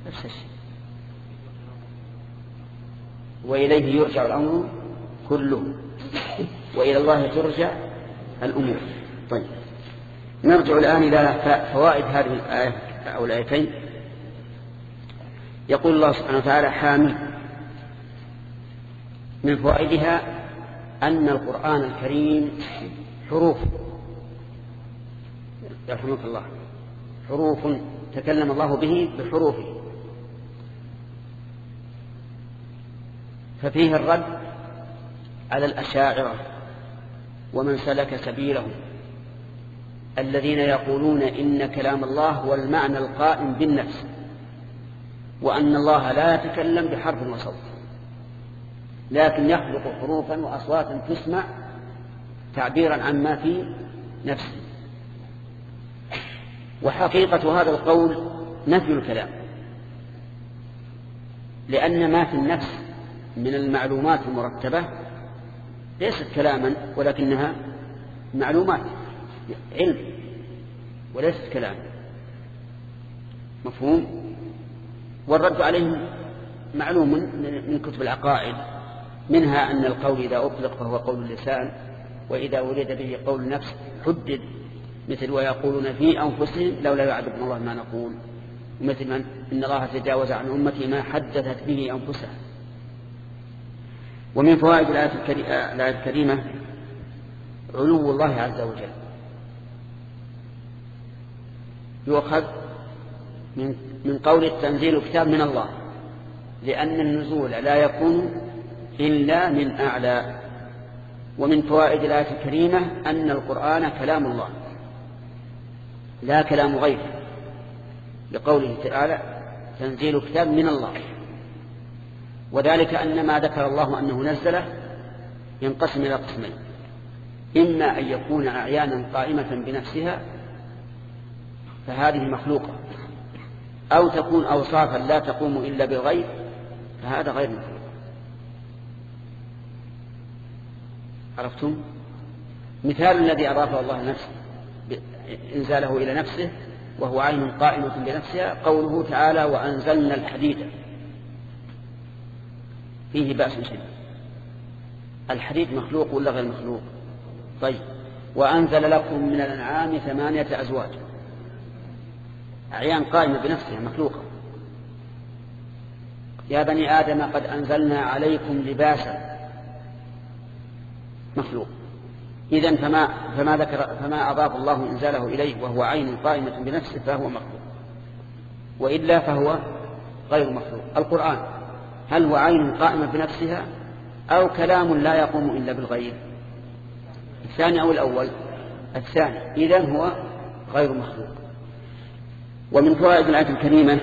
نفس الشيء. وإليه يرجع الأمر كله. وإلى الله ترجع الأمور. طيب. نرجع الآن إلى فوائد هذه الآية أو الآيتين. يقول الله سبحانه وتعالى حامل. من فوائدها أن القرآن الكريم حروف. يرحمك الله. حروف تكلم الله به بحروفه. ففيه الرد على الأشاعرة ومن سلك سبيلهم الذين يقولون إن كلام الله هو المعنى القائم بالنفس وأن الله لا يتكلم بحرف وصوت لكن يخلق حروفا وأصواتا تسمع تعبيرا عما في نفسه وحقيقة هذا القول نفي الكلام لأن ما في النفس من المعلومات المرتبة ليست كلاما ولكنها معلومات علم وليست كلام مفهوم؟ والرد عليهم معلوم من كتب العقائد منها أن القول إذا أطلق فهو قول اللسان وإذا ولد به قول النفس حدد مثل ويقولون في أنفسهم لولا يعذبنا الله ما نقول مثل من إن الله تجاوز عن أمتي ما حدثت به أنفسها ومن فوائد الآية الكريمة علو الله عز وجل. يؤخذ من من قول التنزيل كتاب من الله لأن النزول لا يكون إلا من أعلى. ومن فوائد الآية الكريمة أن القرآن كلام الله لا كلام غيره. لقوله تعالى تنزيل كتاب من الله. وذلك أن ما ذكر الله أنه نزله ينقسم إلى قسمين. إما أن يكون أعيانا قائمة بنفسها فهذه مخلوقة. أو تكون أوصافا لا تقوم إلا بالغيب فهذا غير مخلوق. عرفتم؟ مثال الذي أضافه الله لنفسه إنزاله إلى نفسه وهو عين قائمة بنفسها قوله تعالى وأنزلنا الحديد فيه بأس شديد. الحديد مخلوق ولا غير مخلوق؟ طيب. وأنزل لكم من الأنعام ثمانية أزواج. أعيان قائمة بنفسها مخلوقة. يا بني آدم قد أنزلنا عليكم لباسا. مخلوق. إذا فما فما ذكر فما أضاف الله إنزاله إليه وهو عين قائمة بنفسه فهو مخلوق. وإلا فهو غير مخلوق. القرآن. هل هو عين قائمة بنفسها أو كلام لا يقوم إلا بالغيب؟ الثاني أو الأول؟ الثاني. إذا هو غير مخلوق. ومن فوائد الآية الكريمة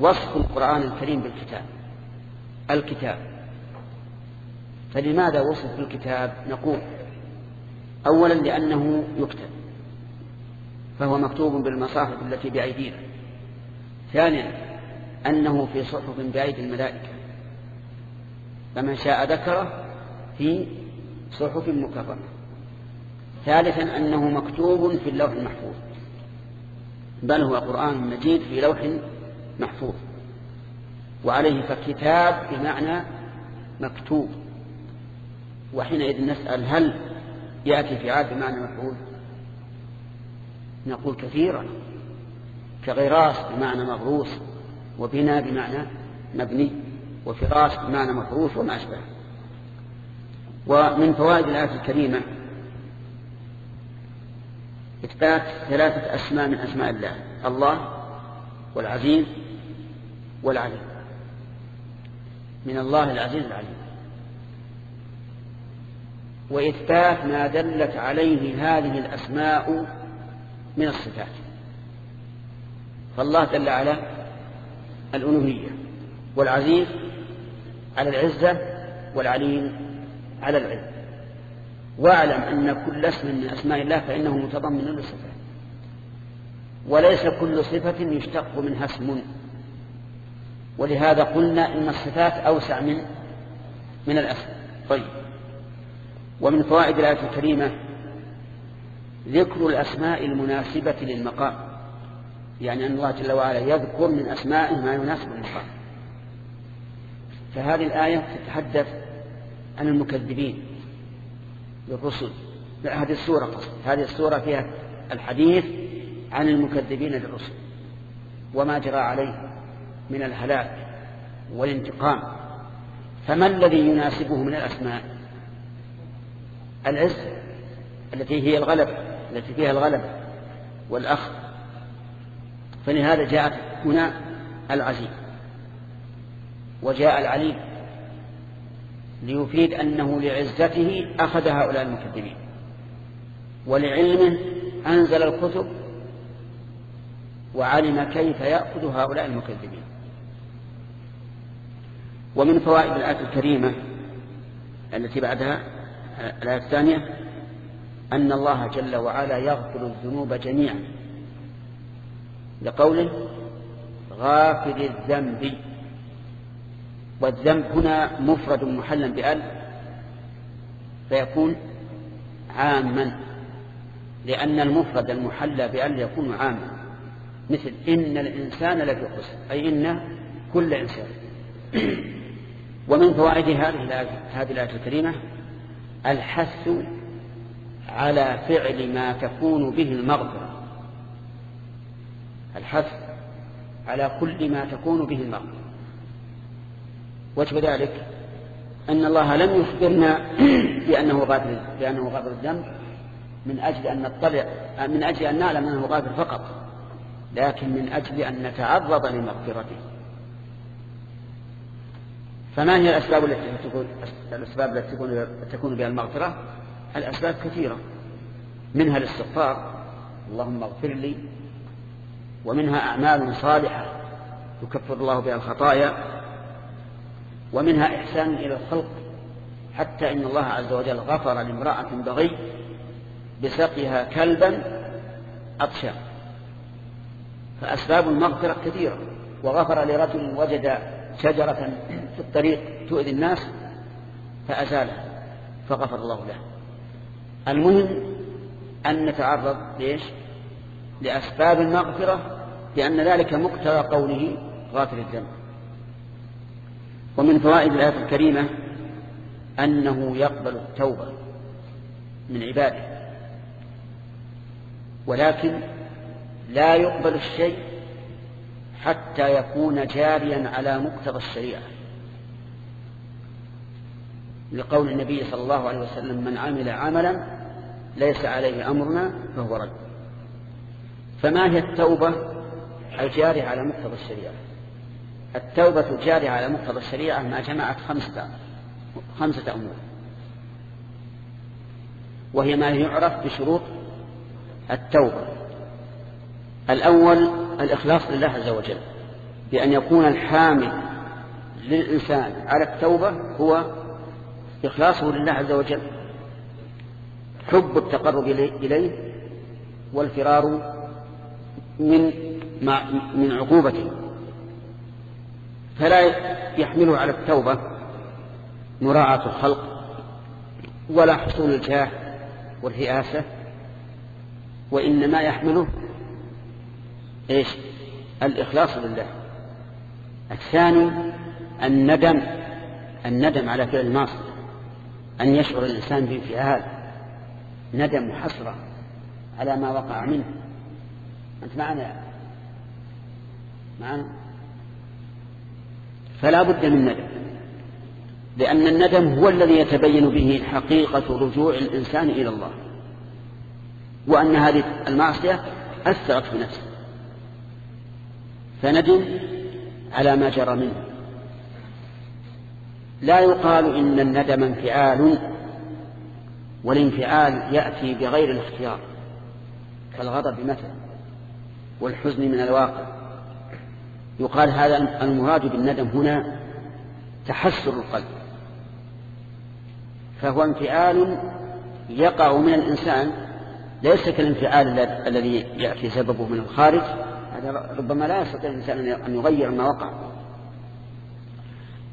وصف القرآن الكريم بالكتاب. الكتاب. فلماذا وصف بالكتاب؟ نقول. أولا لأنه يكتب. فهو مكتوب بالمصاحف التي بأيدينا. ثانيا أنه في صحف بأيدي الملائكة. فمن شاء ذكره في صحف مكرمة. ثالثا أنه مكتوب في اللوح المحفوظ. بل هو قرآن مجيد في لوح محفوظ. وعليه فكتاب بمعنى مكتوب. وحينئذ نسأل هل يأتي فعال بمعنى مفعول نقول كثيرا. كغراس بمعنى مغروس. وبناء بمعنى مبني. وفراش بمعنى مفروش وما أشبه. ومن فوائد الآية الكريمة إثبات ثلاثة أسماء من أسماء الله الله والعزيز والعليم. من الله العزيز العليم. وإثبات ما دلت عليه هذه الأسماء من الصفات. فالله دل على الألوهية والعزيز على العزة والعليم على العلم. واعلم أن كل اسم من أسماء الله فإنه متضمن للصفات وليس كل صفة يشتق منها اسم. ولهذا قلنا إن الصفات أوسع من من الأسماء طيب. ومن فوائد الآية الكريمة ذكر الأسماء المناسبة للمقام. يعني أن الله جل وعلا يذكر من أسمائه ما يناسب المقام فهذه الآية تتحدث عن المكذبين للرسل هذه السورة قصد. هذه السورة فيها الحديث عن المكذبين للرسل. وما جرى عليه من الهلاك والانتقام. فما الذي يناسبه من الأسماء؟ العز التي هي الغلبة التي فيها الغلبة والأخذ. فلهذا جاءت هنا العزيز. وجاء العليم ليفيد أنه لعزته أخذ هؤلاء المكذبين. ولعلمه أنزل الكتب وعلم كيف يأخذ هؤلاء المكذبين. ومن فوائد الآية الكريمة التي بعدها الآية الثانية أن الله جل وعلا يغفر الذنوب جميعا لقوله غافر الذنب. والذنب هنا مفرد محلا بأل فيكون عاما لأن المفرد المحلى بأل يكون عاما. مثل إن الإنسان لفي خسر أي إن كل إنسان. ومن فوائد هذه هذه الآية الكريمة الحث على فعل ما تكون به المغفرة. الحث على كل ما تكون به المغفرة. وجه ذلك أن الله لم يخبرنا بأنه غافر بأنه غافر الذنب من أجل أن نطلع من أجل أن نعلم أنه غافر فقط لكن من أجل أن نتعرض لمغفرته فما هي الأسباب التي تكون الأسباب التي تكون تكون بها المغفرة؟ الأسباب كثيرة منها الاستغفار اللهم اغفر لي ومنها أعمال صالحة يكفر الله بها الخطايا ومنها إحسان إلى الخلق حتى إن الله عز وجل غفر لامرأة بغي بسقيها كلبا أطشى. فأسباب المغفرة كثيرة وغفر لرجل وجد شجرة في الطريق تؤذي الناس فأزالها فغفر الله له. المهم أن نتعرض ليش؟ لأسباب المغفرة لأن ذلك مقتضى قوله غافر الذنب. ومن فوائد الآية الكريمة أنه يقبل التوبة من عباده. ولكن لا يقبل الشيء حتى يكون جاريا على مقتضى الشريعة. لقول النبي صلى الله عليه وسلم من عمل عملا ليس عليه أمرنا فهو رد. فما هي التوبة الجارية على مقتضى الشريعة؟ التوبة الجارية على مقتضى الشريعة ما جمعت خمسة خمسة أمور. وهي ما يعرف بشروط التوبة. الأول الإخلاص لله عز وجل بأن يكون الحامل للإنسان على التوبة هو إخلاصه لله عز وجل حب التقرب إليه والفرار من من عقوبته. فلا يحمله على التوبة مراعاة الخلق ولا حصول الجاه والرئاسة وإنما يحمله إيش؟ الإخلاص لله. الثاني الندم الندم على فعل المعصية أن يشعر الإنسان بانفعال. ندم وحسرة على ما وقع منه. أنت معنا؟ معنا؟ فلا بد من ندم. لأن الندم هو الذي يتبين به حقيقة رجوع الإنسان إلى الله. وأن هذه المعصية أثرت في نفسه. فندم على ما جرى منه. لا يقال إن الندم انفعال والانفعال يأتي بغير الاختيار. كالغضب مثلا والحزن من الواقع. يقال هذا المراد بالندم هنا تحسر القلب. فهو انفعال يقع من الإنسان ليس كالانفعال الذي يأتي سببه من الخارج. هذا ربما لا يستطيع الإنسان أن يغير ما وقع.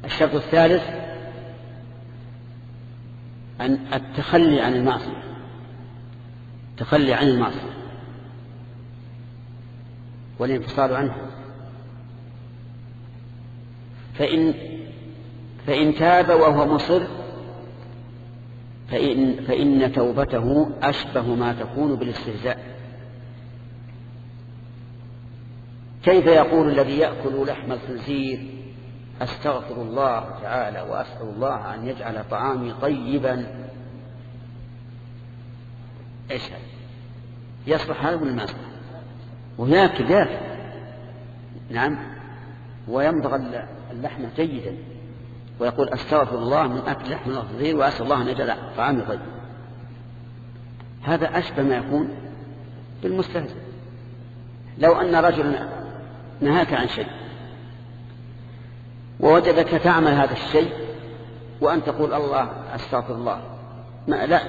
الشرط الثالث أن التخلي عن المعصية. التخلي عن المعصية والانفصال عنها. فإن فإن تاب وهو مصر فإن, فإن توبته أشبه ما تكون بالاستهزاء. كيف يقول الذي يأكل لحم الخنزير أستغفر الله تعالى وأسأل الله أن يجعل طعامي طيبا؟ إيش هذا؟ يصلح هذا ولا ما يصلح؟ وياكل ياكل نعم. ويمضغ اللحم جيدا. ويقول أستغفر الله من أكل لحم الخنزير وأسأل الله أن يجعل طعامي طيبا هذا أشبه ما يكون بالمستهزئ. لو أن رجلا نهاك عن شيء ووجدك تعمل هذا الشيء وأن تقول الله أستغفر الله. ما لا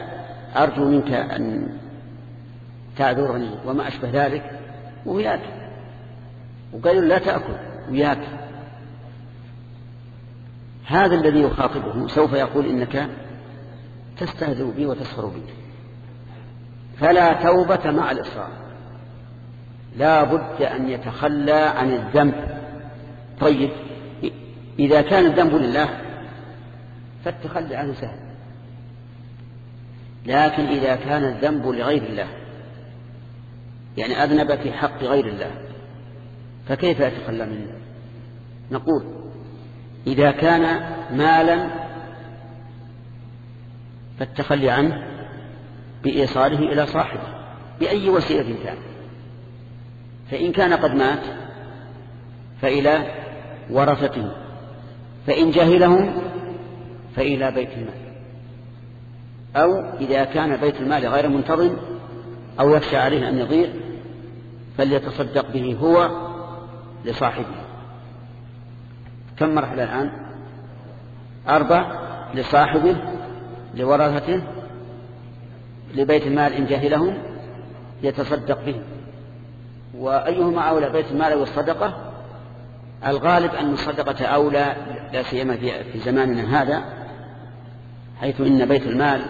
أرجو منك أن تعذرني وما أشبه ذلك وياك. وقالوا لا تأكل وياك. هذا الذي يخاطبه سوف يقول إنك تستهزئ بي وتسخر بي. فلا توبة مع الإصرار. لا بد أن يتخلى عن الذنب. طيب إذا كان الذنب لله فالتخلي عنه سهل. لكن إذا كان الذنب لغير الله يعني أذنب في حق غير الله فكيف يتخلى منه؟ نقول إذا كان مالا فالتخلي عنه بإيصاله إلى صاحبه بأي وسيلة كان. فإن كان قد مات فإلى ورثته. فإن جهلهم فإلى بيت المال. أو إذا كان بيت المال غير منتظم أو يخشى عليه أن يضيع فليتصدق به هو لصاحبه. كم مرحلة الآن؟ أربع لصاحبه لورثته لبيت المال إن جهلهم يتصدق به. وأيهما أولى بيت المال أو الصدقة؟ الغالب أن الصدقة أولى لا سيما في زماننا هذا حيث إن بيت المال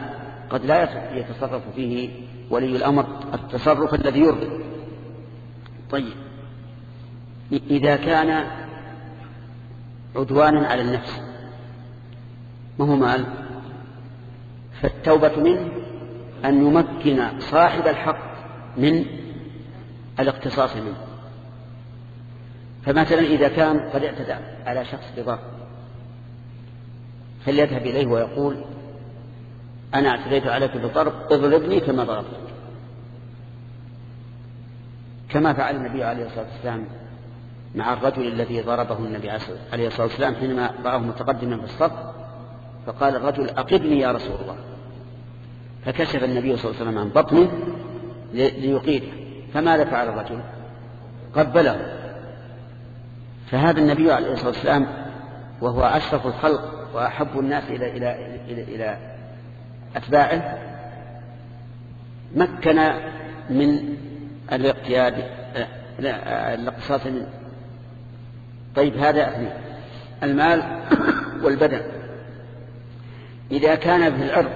قد لا يتصرف فيه ولي الأمر التصرف الذي يرضي. طيب. إذا كان عدوانا على النفس. ما هو مال؟ فالتوبة منه أن يمكن صاحب الحق من الاقتصاص منه. فمثلا إذا كان قد اعتدى على شخص بضرب فليذهب إليه ويقول أنا اعتديت عليك بضرب اضربني كما ضربتك كما فعل النبي عليه الصلاة والسلام مع الرجل الذي ضربه النبي عليه الصلاة والسلام حينما رآه متقدما في الصف فقال الرجل أقبني يا رسول الله. فكشف النبي صلى الله عليه وسلم عن بطنه ليقيده. فماذا فعل الرجل؟ قبله. فهذا النبي عليه الصلاة والسلام وهو أشرف الخلق وأحب الناس إلى إلى إلى, إلى أتباعه مكن من الاقتياد الاقتصاص طيب هذا اثنين المال والبدن. إذا كان في العرض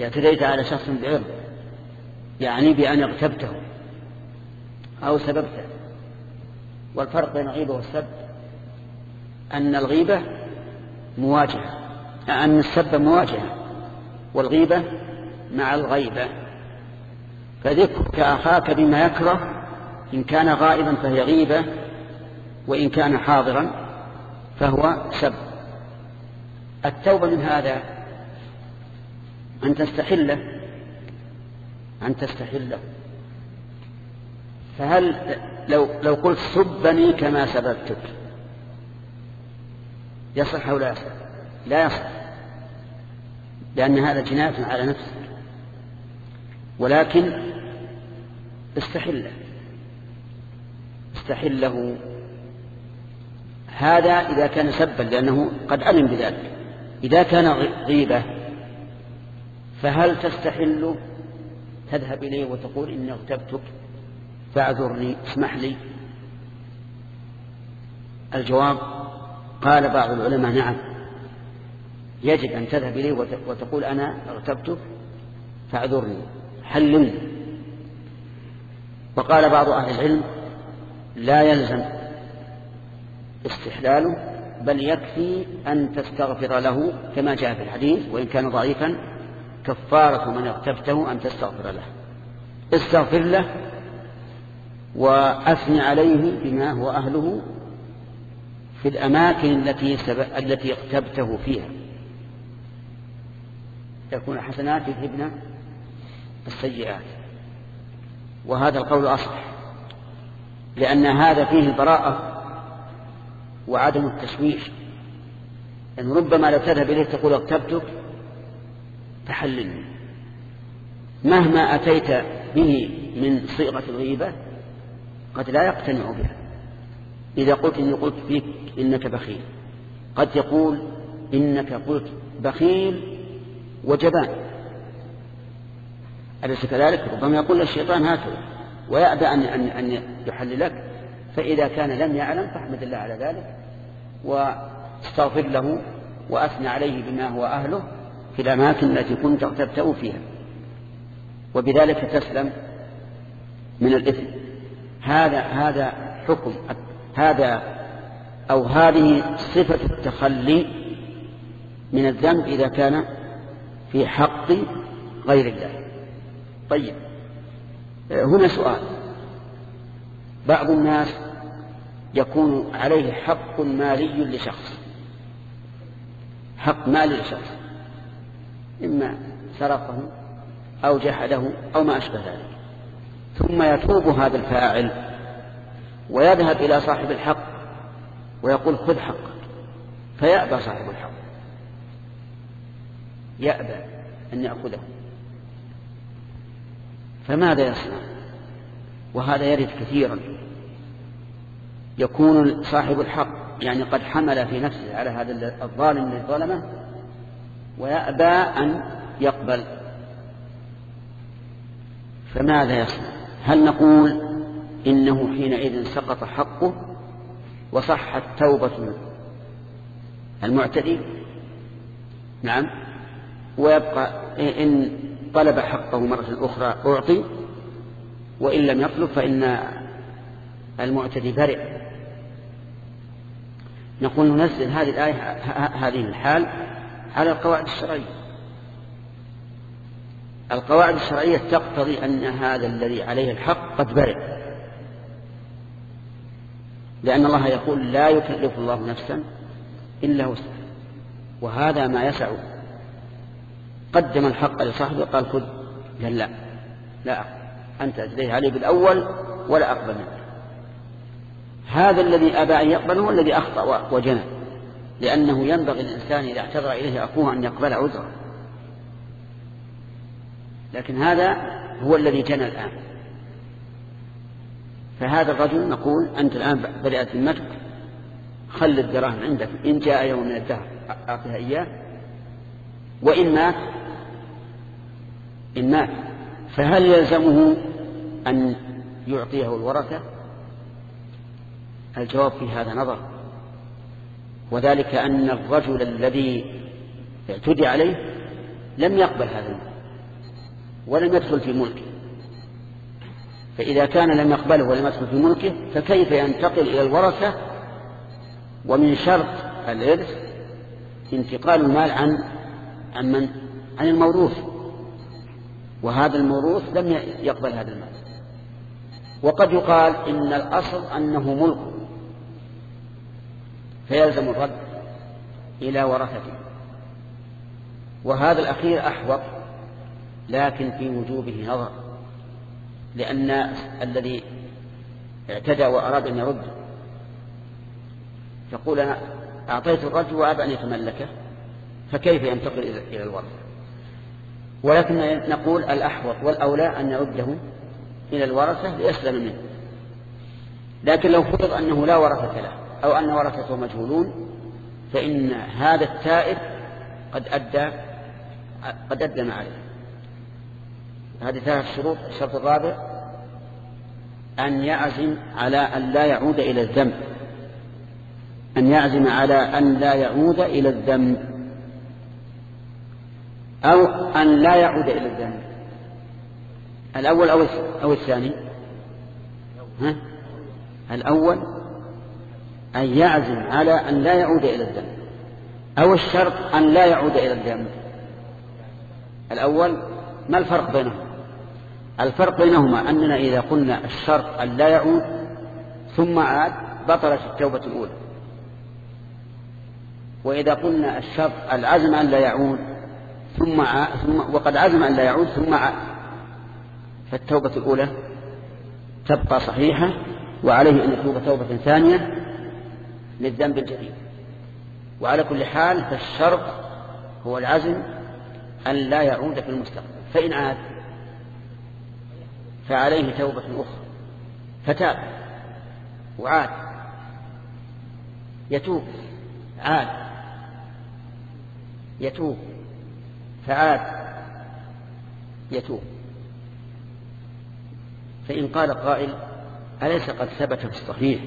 اعتديت على شخص بعرض يعني بأن اغتبته أو سببته والفرق بين الغيبة والسب أن الغيبة مواجهة أن السب مواجهة والغيبة مع الغيبة. فذكرك أخاك بما يكره إن كان غائبا فهي غيبة وإن كان حاضرا فهو سب. التوبة من هذا أن تستحله أن تستحله. فهل لو لو قلت سبني كما سببتك يصح أو لا يصح؟ لا يصح لأن هذا جناية على نفسك. ولكن استحله استحله هذا إذا كان سبا لأنه قد علم بذلك. إذا كان غيبة فهل تستحل؟ تذهب إليه وتقول إني اغتبتك فاعذرني اسمح لي. الجواب قال بعض العلماء نعم. يجب أن تذهب إليه وتقول أنا اغتبتك فاعذرني. حلمني وقال بعض أهل العلم لا يلزم. استحلاله بل يكفي أن تستغفر له كما جاء في الحديث وإن كان ضعيفا كفارة من اغتبته أن تستغفر له استغفر له وأثني عليه بما هو أهله في الأماكن التي. التي اغتبته فيها يكون حسنات يذهبن السيئات وهذا القول أصح لأن هذا فيه البراءة وعدم التشويش. يعني ربما لو تذهب إليه تقول اغتبتك تحللني مهما أتيت به من صيغة الغيبة قد لا يقتنع بها. إذا قلت إني قلت فيك إنك بخيل. قد يقول إنك قلت بخيل وجبان. أليس كذلك؟ ربما يقول الشيطان هكذا ويأبى أن أن أن يحللك. فإذا كان لم يعلم فاحمد الله على ذلك واستغفر له وأثنى عليه بما هو أهله في الأماكن التي كنت اغتبته فيها. وبذلك تسلم من الإثم. هذا هذا حكم هذا أو هذه صفة التخلي من الذنب إذا كان في حق غير الله. طيب هنا سؤال. بعض الناس يكون عليه حق مالي لشخص. حق مالي لشخص. إما سرقه أو جحده أو ما أشبه ذلك. ثم يتوب هذا الفاعل ويذهب إلى صاحب الحق ويقول خذ حقك. فيأبى صاحب الحق. يأبى أن يأخذه. فماذا يصنع؟ وهذا يرد كثيرا. يكون صاحب الحق يعني قد حمل في نفسه على هذا الظالم من الظلمة ويأبى أن يقبل. فماذا يصنع؟ هل نقول إنه حينئذ سقط حقه وصحت توبة المعتدي؟ نعم. ويبقى إن طلب حقه مرة أخرى أعطي وإن لم يطلب فإن المعتدي برئ. نقول ننزل هذه الآية هذه الحال على القواعد الشرعية. القواعد الشرعية تقتضي أن هذا الذي عليه الحق قد برئ. لأن الله يقول لا يكلف الله نفسا إلا وسعها. وهذا ما يسع. قدم الحق لصاحبه قال خذ قال لا لا أقبل أنت أجديه عليه بالأول ولا أقبل منك هذا الذي أبى أن يقبل هو الذي أخطأ وجنى لأنه ينبغي للإنسان إذا اعتذر إليه أخوه أن يقبل عذره. لكن هذا هو الذي جنى الآن. فهذا الرجل نقول أنت الآن بدأت ذمتك خل الدراهم عندك إن جاء يوم من الدهر أعطيها إياه. وإن مات إن مات. فهل يلزمه أن يعطيه الورثة الجواب في هذا نظر وذلك أن الرجل الذي اعتدي عليه لم يقبل هذا المال ولم يدخل في ملكه. فإذا كان لم يقبله ولم يدخل في ملكه فكيف ينتقل إلى الورثة؟ ومن شرط الإرث انتقال المال عن عن من؟ عن الموروث. وهذا الموروث لم يقبل هذا المال. وقد يقال إن الأصل أنه ملك فيلزم الرد إلى ورثته. وهذا الأخير أحوط لكن في وجوبه نظر لأن الذي اعتدى وأراد أن يرد يقول أنا أعطيت الرجل وأبى أن يتملكه فكيف ينتقل إلى الورثة؟ ولكن نقول الأحوط والأولى أن يرده إلى الورثة ليسلم منه. لكن لو فرض أنه لا ورثة له أو أن ورثته مجهولون فإن هذا التائب قد أدى قد أدى ما عليه. هذه ثلاث شروط الشرط الرابع أن يعزم على أن لا يعود إلى الذنب. أن يعزم على أن لا يعود إلى الذنب. أو أن لا يعود إلى الذنب. الأول أو أو الثاني؟ ها؟ الأول أن يعزم على أن لا يعود إلى الذنب أو الشرط أن لا يعود إلى الذنب الأول ما الفرق بينهما الفرق بينهما أننا إذا قلنا الشرط أن لا يعود ثم عاد بطلت التوبة الأولى. وإذا قلنا الشرط العزم أن لا يعود ثم, عاد ثم وقد عزم أن لا يعود ثم عاد فالتوبة الأولى تبقى صحيحة وعليه أن يتوب توبة ثانية للذنب الجديد. وعلى كل حال فالشرط هو العزم أن لا يعود في المستقبل. فإن عاد فعليه توبة أخرى. فتاب وعاد يتوب عاد يتوب فعاد يتوب. فإن قال قائل أليس قد ثبت في الصحيح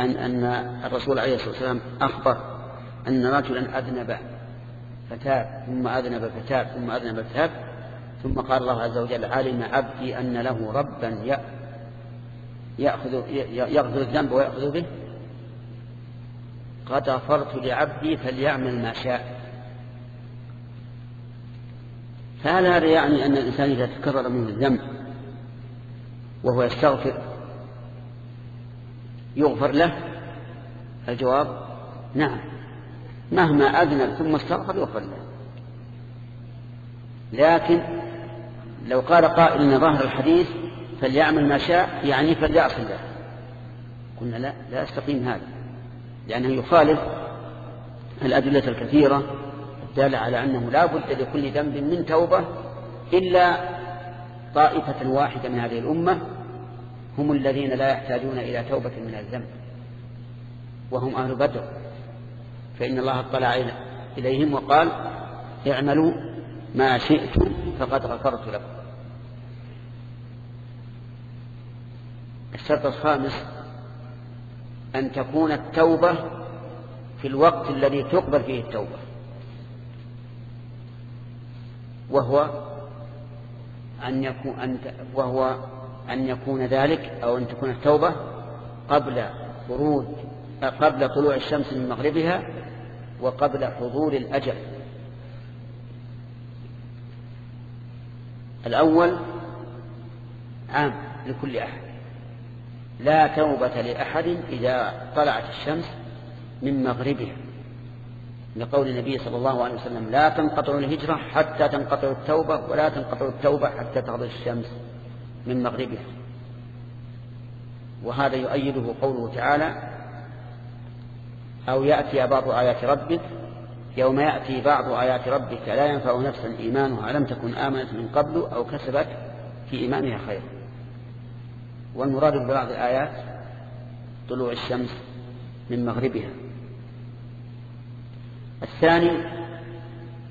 أن أن الرسول عليه الصلاة والسلام أخبر أن رجلا أذنب فتاب ثم أذنب فتاب ثم أذنب فتاب ثم قال الله عز وجل علم عبدي أن له ربا يأخذ يغفر الذنب ويأخذ به؟ قد غفرت لعبدي فليعمل ما شاء. فهل هذا يعني أن الإنسان إذا تكرر منه الذنب وهو يستغفر يغفر له؟ الجواب نعم. مهما أذنب ثم استغفر يغفر له. لكن لو قال قائل إن ظاهر الحديث فليعمل ما شاء يعني فليعصي الله قلنا لا لا يستقيم هذا لأنه يخالف الأدلة الكثيرة الدالة على أنه لا بد لكل ذنب من توبة إلا طائفة واحدة من هذه الأمة هم الذين لا يحتاجون إلى توبة من الذنب وهم أهل بدر. فإن الله اطلع إليهم وقال اعملوا ما شئتم فقد غفرت لكم. الشرط الخامس أن تكون التوبة في الوقت الذي تقبل فيه التوبة وهو أن يكون أن وهو أن يكون ذلك أو أن تكون التوبة قبل خروج قبل طلوع الشمس من مغربها وقبل حضور الأجل. الأول عام لكل أحد. لا توبة لأحد إذا طلعت الشمس من مغربها. لقول النبي صلى الله عليه وسلم لا تنقطع الهجرة حتى تنقطع التوبة ولا تنقطع التوبة حتى تغرب الشمس. من مغربها. وهذا يؤيده قوله تعالى أو يأتي بعض آيات ربك يوم يأتي بعض آيات ربك لا ينفع نفسا إيمانها لم تكن آمنت من قبل أو كسبت في إيمانها خيرا والمراد ببعض الآيات طلوع الشمس من مغربها. الثاني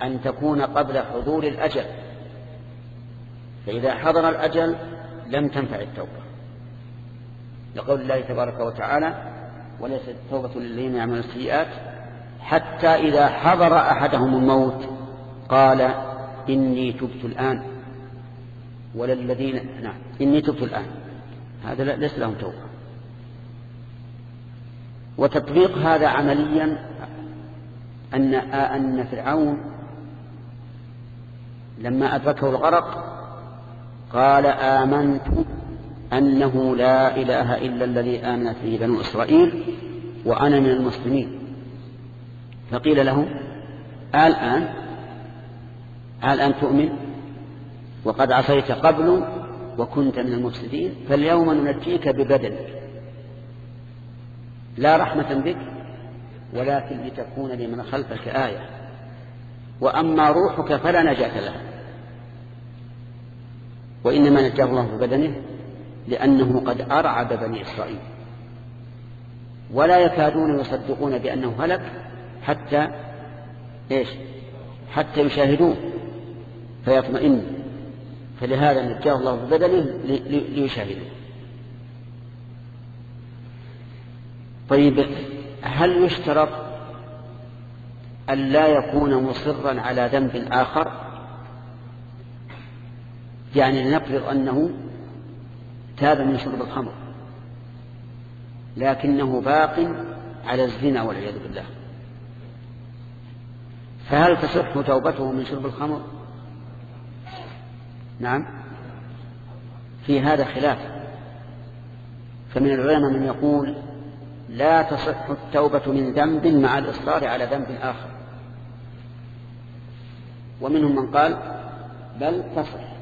أن تكون قبل حضور الأجل. فإذا حضر الأجل لم تنفع التوبة. لقول الله تبارك وتعالى وليست التوبة للذين يعملون السيئات حتى إذا حضر أحدهم الموت قال إني تبت الآن. وللذين نعم إني تبت الآن. هذا ليس لهم توبة. وتطبيق هذا عمليا أن أن فرعون لما أدركه الغرق قال آمنت أنه لا إله إلا الذي آمنت به بنو إسرائيل وأنا من المسلمين. فقيل له الآن الآن تؤمن؟ وقد عصيت قبل وكنت من المفسدين فاليوم ننجيك ببدنك لا رحمة بك ولكن لتكون لمن خلفك آية. وأما روحك فلا نجاة لها. وإنما نجاه الله ببدنه لأنه قد أرعب بني إسرائيل. ولا يكادون يصدقون بأنه هلك حتى إيش؟ حتى يشاهدوه فيطمئن. فلهذا نجاه الله ببدنه ليشاهدوه. طيب هل يشترط أن لا يكون مصرا على ذنب آخر؟ يعني لنفرض أنه تاب من شرب الخمر لكنه باق على الزنا والعياذ بالله. فهل تصح توبته من شرب الخمر؟ نعم. في هذا خلاف. فمن العلماء من يقول لا تصح التوبة من ذنب مع الإصرار على ذنب آخر. ومنهم من قال بل تصح.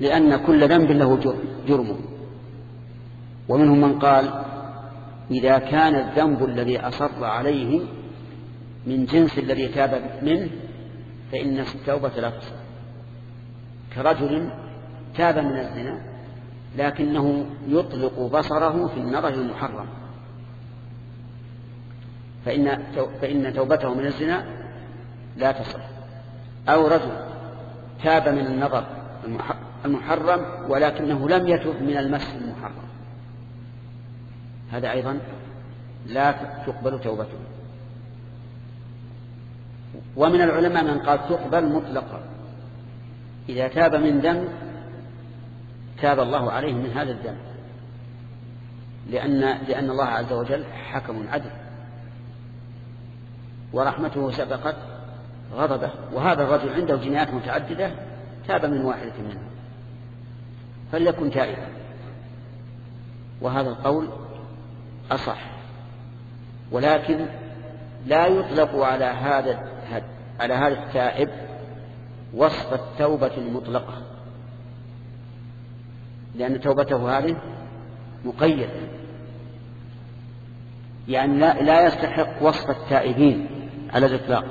لأن كل ذنب له جرمه. ومنهم من قال إذا كان الذنب الذي أصر عليه من جنس الذي تاب منه فإن التوبة لا تصح. كرجل تاب من الزنا لكنه يطلق بصره في النظر المحرم. فإن, فإن توبته من الزنا لا تصح. أو رجل تاب من النظر المحرم ولكنه لم يتب من المس المحرم. هذا أيضا لا تقبل توبته. ومن العلماء من قال تقبل مطلقا. إذا تاب من ذنب تاب الله عليه من هذا الذنب. لأن, لأن الله عز وجل حكم عدل ورحمته سبقت غضبه. وهذا الرجل عنده جنايات متعددة تاب من واحدة منها فليكن تائبا. وهذا القول أصح. ولكن لا يطلق على هذا على هذا التائب وصف التوبة المطلقة. لأن توبته هذه مقيدة. يعني لا, يستحق وصف التائبين على الإطلاق.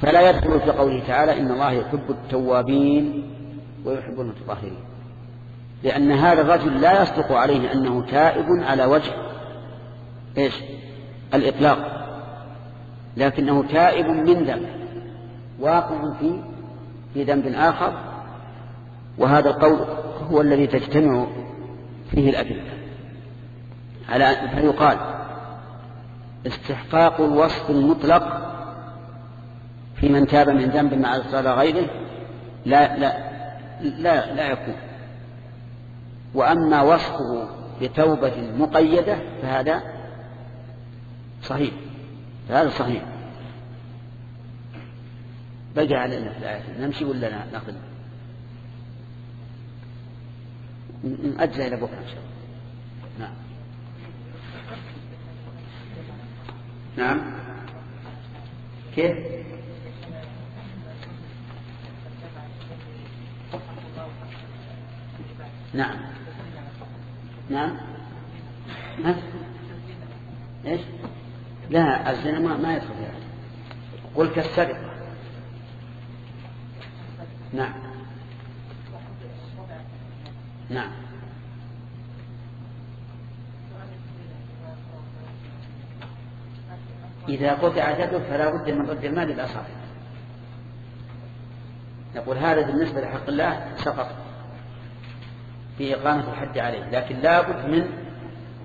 فلا يدخل في قوله تعالى إن الله يحب التوابين ويحب المتطهرين. لأن هذا الرجل لا يصدق عليه أنه تائب على وجه إيش؟ الإطلاق. لكنه تائب من ذنب واقع في في ذنب آخر وهذا القول هو الذي تجتمع فيه الأدلة. على فيقال استحقاق الوصف المطلق في من تاب من ذنب مع إصرار غيره لا لا لا لا يكون. وأما وصفه بتوبة مقيدة فهذا صحيح فهذا صحيح. بقى علينا في الآية نمشي ولا ناخذ نأجل إلى بكرة إن شاء الله. نعم. نعم. كيف؟ نعم. نعم. ها؟ إيش؟ لا الزنا ما, ما يدخل فيها. قل كالسرقة. نعم. نعم. إذا قطع يده فلا بد من رد المال إلى صاحبه. نقول هذا بالنسبة لحق الله سقط. في إقامة الحد عليه لكن لا بد من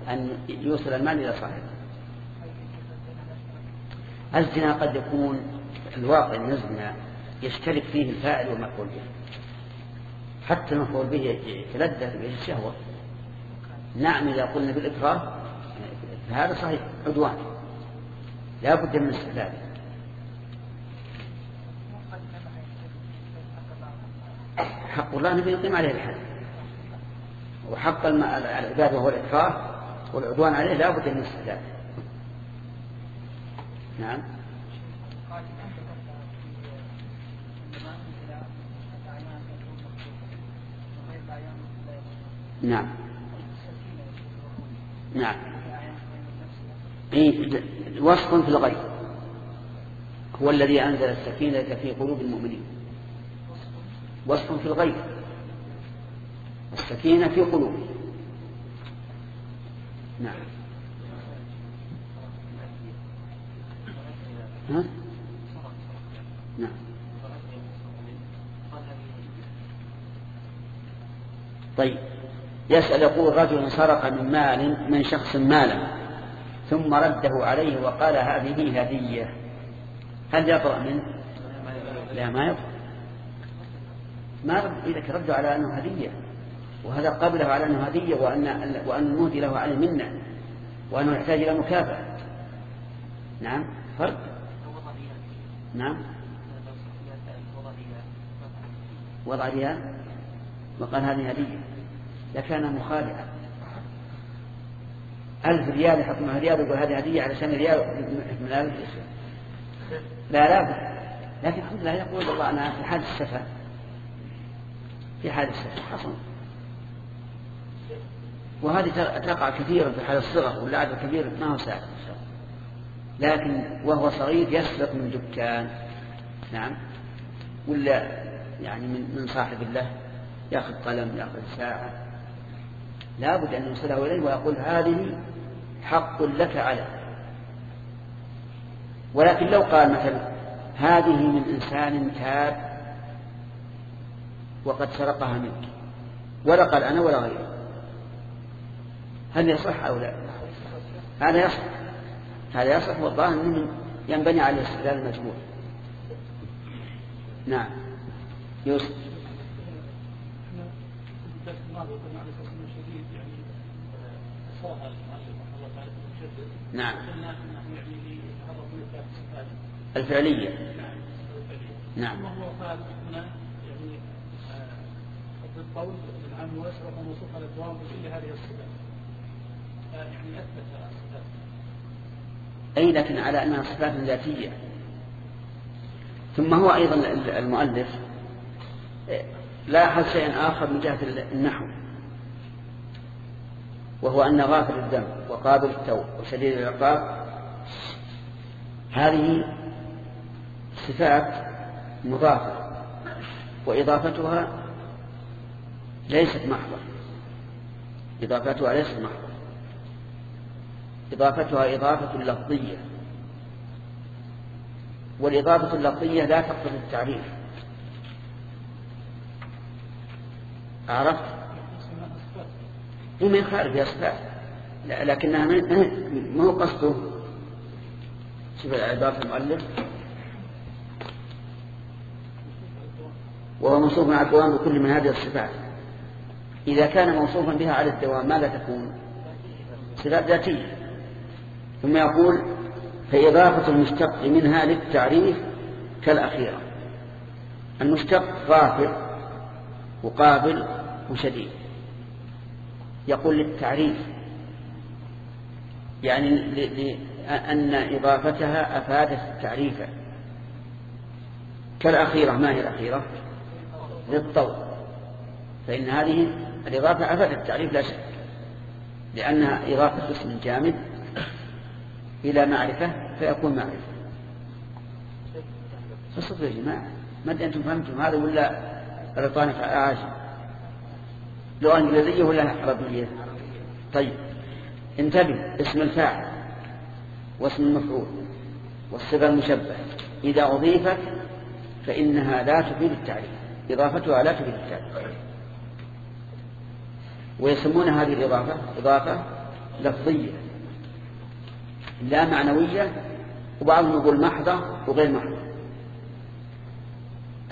أن يوصل المال إلى صاحبه. الزنا قد يكون في الواقع الزنا يشترك فيه الفاعل والمفعول به. حتى المفعول به يتلذذ به الشهوة. نعم إذا قلنا بالإكراه فهذا صحيح عدوان. لا بد من استحلاله حق الله نبي يقيم عليه الحد. وحق العباد وهو الإكراه والعدوان عليه لا بد من استحلاله نعم. نعم. نعم. إيه وصف في الغيب. هو الذي أنزل السكينة في قلوب المؤمنين. وصف في الغيب. السكينة في قلوب. نعم. ها؟ نعم. طيب. يسأل يقول رجل سرق من مال من شخص مالا ثم رده عليه وقال هذه هدية. هل يطرأ منه؟ لا ما يطرأ. ما رد إذا ردوا على أنه هدية. وهذا قبله على أنه هدية وأن وأن المهدي له عليه منة وأنه يحتاج إلى مكافأة. نعم فرق؟ نعم. وضع ريال وقال هذه هدية. لكان مخادعا ألف ريال يحط معه ريال ويقول هذه هدية علشان ريال من ألف لا لا لكن الحمد لله يقول والله أنا في حال السفر. في حال السفر حصل وهذه تقع كثيرا في حال الصغر واللاعب الكبير ما هو سهل. لكن وهو صغير يسرق من دكان. نعم. ولا يعني من من صاحب الله يأخذ قلم يأخذ ساعة. لابد أن يوصله إليه ويقول هذه حق لك عليه ولكن لو قال مثلا هذه من إنسان تاب وقد سرقها منك ولا قال أنا ولا غيري هل يصح أو لا؟ هذا يصح. هذا يصح والظاهر أنه ينبني على الاستدلال المجموع نعم. يوسف. نعم. الفعلية. نعم. وهو قال هنا يعني العام واسرق وموصوف على الدوام بكل هذه يعني الصفات. أي لكن على أنها صفات ذاتية. ثم هو أيضا المؤلف. لاحظ شيئا آخر من جهة النحو. وهو أن غافل الذنب وقابل التوب وشديد العقاب. هذه الصفات مضافة. وإضافتها ليست محضة. إضافتها ليست محضة. إضافتها إضافة لفظية. والإضافة اللفظية لا تقتضي التعريف. عرفت؟ ومن خارج أصفات لكنها ما هو قصده؟ شوف عبارة المؤلف. وهو موصوف مع الدوام بكل من هذه الصفات. إذا كان موصوفا بها على الدوام ماذا تكون؟ صفات ذاتية. ثم يقول فإضافة المشتق منها للتعريف كالأخيرة. المشتق غافر وقابل وشديد. يقول للتعريف يعني لأن إضافتها أفادت التعريف. كالأخيرة ما هي الأخيرة؟ للطول. فإن هذه الإضافة أفادت التعريف لا شك لأنها إضافة اسم جامد إلى معرفة فيكون معرفة. فصدق يا جماعة. ما أدري أنتم فهمتم هذا ولا بريطانية عاشر لغة إنجليزية ولا عربية طيب انتبه اسم الفاعل واسم المفعول والصفة المشبه إذا أضيفت فإنها لا تفيد التعريف. إضافتها لا تفيد التعريف. ويسمون هذه الإضافة إضافة لفظية. لا معنوية وبعضهم يقول محضة وغير محضة.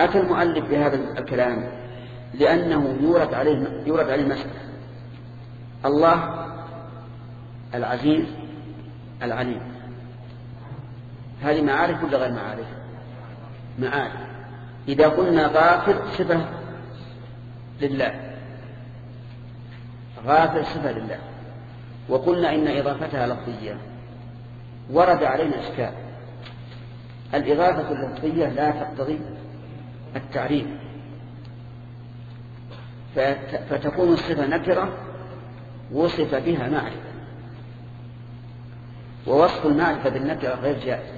أتى المؤلف بهذا الكلام؟ لأنه يورد عليه يورد عليه مسألة الله العزيز العليم. هذه معارف ولا غير معارف؟ معارف. إذا قلنا غافر صفة لله. غافر صفة لله. وقلنا إن إضافتها لفظية. ورد علينا إشكال. الإضافة اللفظية لا تقتضي التعريف. فتكون الصفة نكرة وصف بها معرفة. ووصف المعرفة بالنكرة غير جائز.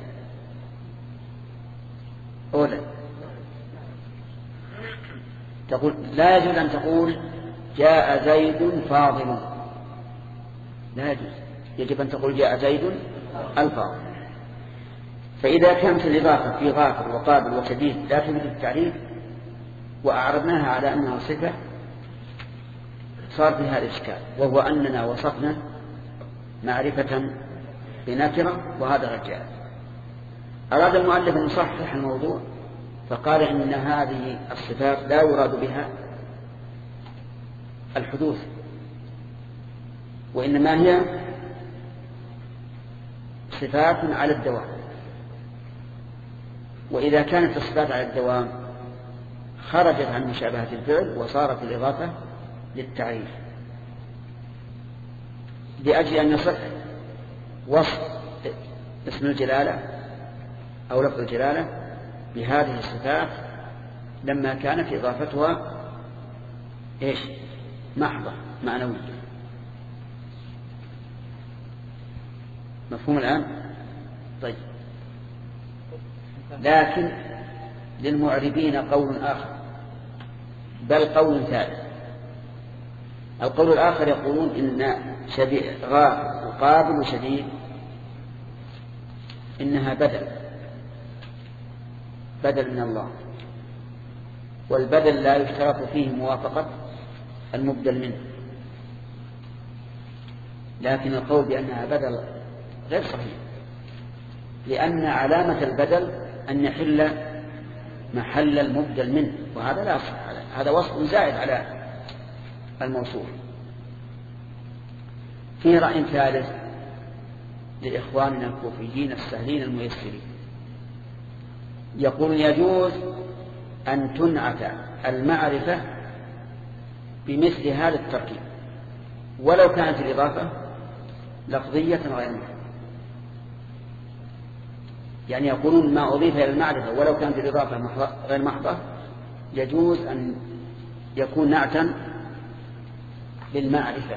أولا. تقول لا يجوز أن تقول جاء زيد فاضل. لا يجوز. يجب أن تقول جاء زيد الفاظ. فإذا كانت الإضافة في غافر وقابل وشديد لا تفيد التعريف وأعرضناها على أنها صفة صار فيها الإشكال وهو أننا وصفنا معرفة بنكرة وهذا رجال. أراد المؤلف أن يصحح الموضوع فقال إن هذه الصفات لا يراد بها الحدوث وإنما هي صفات على الدوام. وإذا كانت الصفات على الدوام خرجت عن مشابهة الفعل وصارت الإضافة للتعريف. لأجل أن يصح وصف اسم الجلالة أو لفظ الجلالة بهذه الصفات لما كانت إضافتها إيش؟ محضة معنوية. مفهوم الآن؟ طيب. لكن للمعربين قول آخر. بل قول ثالث. القول الآخر يقولون إن غافر وقابل وشديد. إنها بدل. بدل من الله. والبدل لا يشترط فيه موافقة المبدل منه. لكن القول بأنها بدل غير صحيح. لأن علامة البدل أن يحل محل المبدل منه وهذا لا يصح هذا وصف زائد على الموصوف. في رأي ثالث لإخواننا الكوفيين السهلين الميسرين. يقول يجوز أن تنعت المعرفة بمثل هذا التركيب ولو كانت الإضافة لفظية غير محرمة يعني يقولون ما أضيف إلى المعرفة ولو كانت الإضافة غير محضة يجوز أن يكون نعتا للمعرفة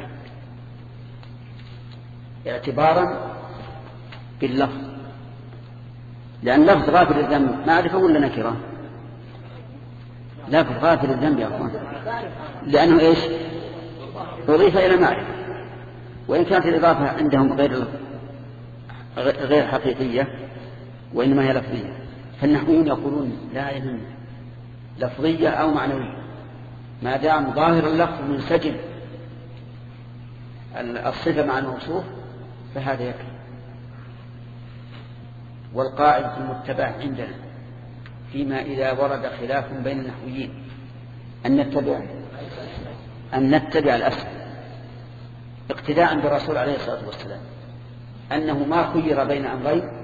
اعتبارا باللفظ. لأن لفظ غافر الذنب معرفة ولا نكرة؟ لفظ غافر الذنب يا أخوان. لأنه إيش؟ أضيف إلى معرفة وإن كانت الإضافة عندهم غير غير حقيقية وإنما هي لفظية. فالنحويون يقولون لا يهم لفظية أو معنوية. ما دام ظاهر اللفظ منسجم الصفة مع الموصوف فهذا يكفي. والقاعدة المتبع عندنا فيما إذا ورد خلاف بين النحويين أن نتبع أن نتبع الأسهل اقتداء بالرسول عليه الصلاة والسلام أنه ما خير بين أمرين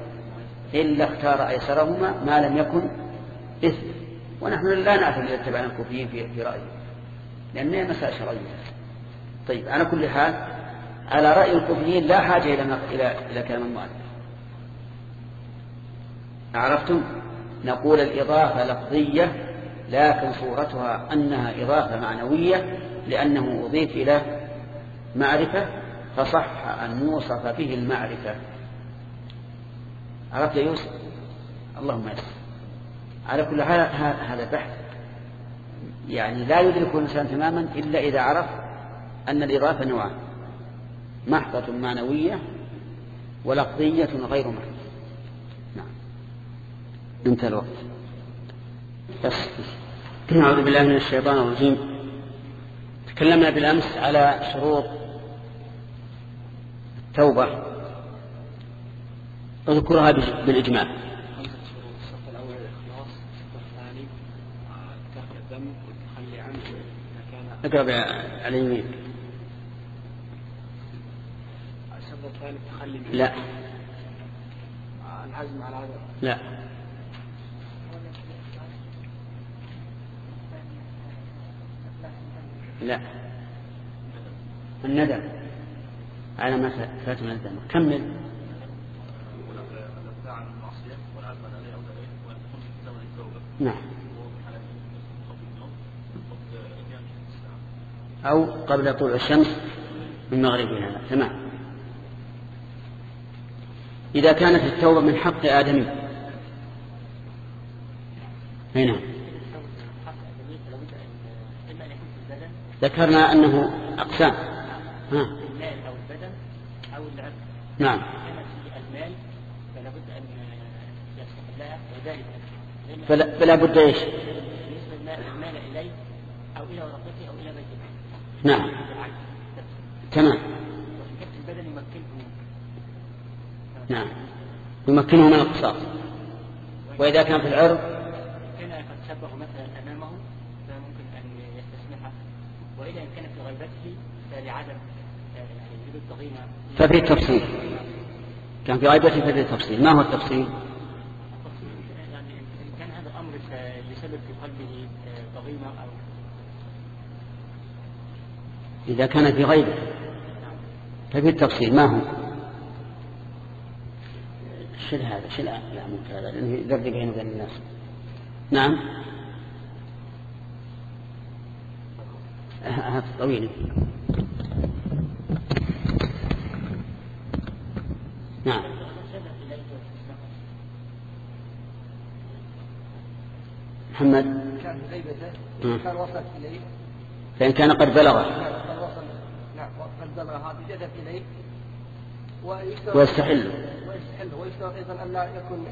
إلا اختار أيسرهما ما لم يكن إثم ونحن لا نعتمد اتبعنا الكوفيين في, رأيه لأنها مسائل شرعية. طيب على كل حال على رأي الكوفيين لا حاجة إلى إلى إلى كلام المؤلف. عرفتم؟ نقول الإضافة لفظية لكن صورتها أنها إضافة معنوية لأنه أضيف إلى معرفة فصح أن يوصف به المعرفة. عرفت يا يوسف؟ اللهم يسر على كل حال هذا بحث. يعني لا يدرك الإنسان تماما إلا إذا عرف أن الإضافة نوعان. محضة معنوية ولفظية غير محضة. نعم. انتهى الوقت. بس أعوذ بالله من الشيطان الرجيم. تكلمنا بالأمس على شروط التوبة اذكرها بالإجمال الصف الأول الإخلاص الصف الثاني كف الدم والتخلي عنه إذا كان اقرأ على الصف الثاني التخلي لا. العزم على هذا لا. لا. الندم على ما فات من الذنب كمل. نعم. أو قبل طلوع الشمس من مغربها. تمام. إذا كانت التوبة من حق آدمي أي نعم. ذكرنا أنه أقسام. ها. المال أو البدن أو العبد نعم. المال فلا بد ان يستقلها وذلك فلا, فلا بد بيته. نعم. تمام. نعم. يمكنه من القصاص. وإذا كان في العرض؟ كان قد سبه مثلا أمامه فممكن أن يستسمحه. وإذا كان في غيبته فلعدم آه، يعني وجود الضغينه ففي تفصيل كان في غيبته ففي تفصيل ما هو التفصيل يعني إن كان هذا الأمر ف- لسبب في قلبه آه، ضغينة أو إذا كان في غيبه ففي التفصيل؟ ما هو؟ شل هذا شل لا ممكن هذا لأنه يدرج بين وبين الناس. نعم. هذا طويل. نعم. محمد. كان في غيبته مم. كان وصلت إليه. فإن كان نعم قد بلغ هذا جذب إليه ويشترط ويستحل. ويستحل. ويشترط أيضا أن لا يكون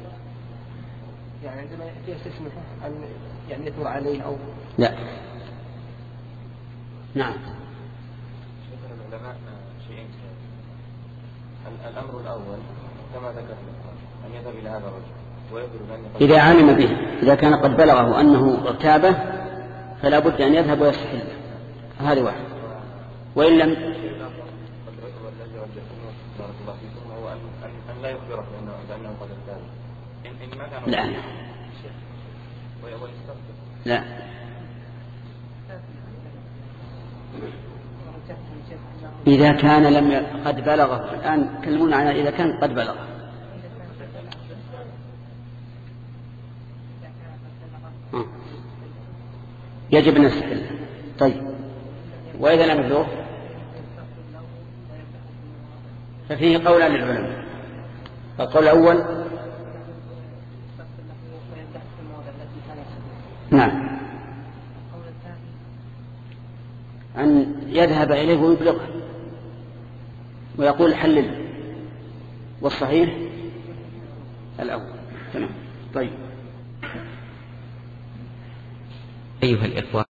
يعني عندما يأتي يستسمحه أن يعني يثور عليه أو لا. نعم. ذكر العلماء شيئين. ال- الأمر الأول كما ذكرنا أن يذهب إلى هذا الرجل إذا علم به إذا كان قد بلغه أنه اغتابه فلا بد أن يذهب ويستحل. هذه واحد وإن لم قد ذكر الذي رجعتم بارك الله فيكم هو أن, أن, أن لا يخبره بأنه, بأنه قد ارتاب إن, إن ما كان لا. لا. إذا كان لم. قد بلغه. الآن كلمونا عن إذا كان قد بلغه. يجب أن نستحل طيب. وإذا لم يبلغ ففيه قولان للعلماء. القول الأول نعم. أن يذهب إليه ويبلغه. ويقول حلل. والصحيح الأول. تمام. طيب. أيها الإخوة.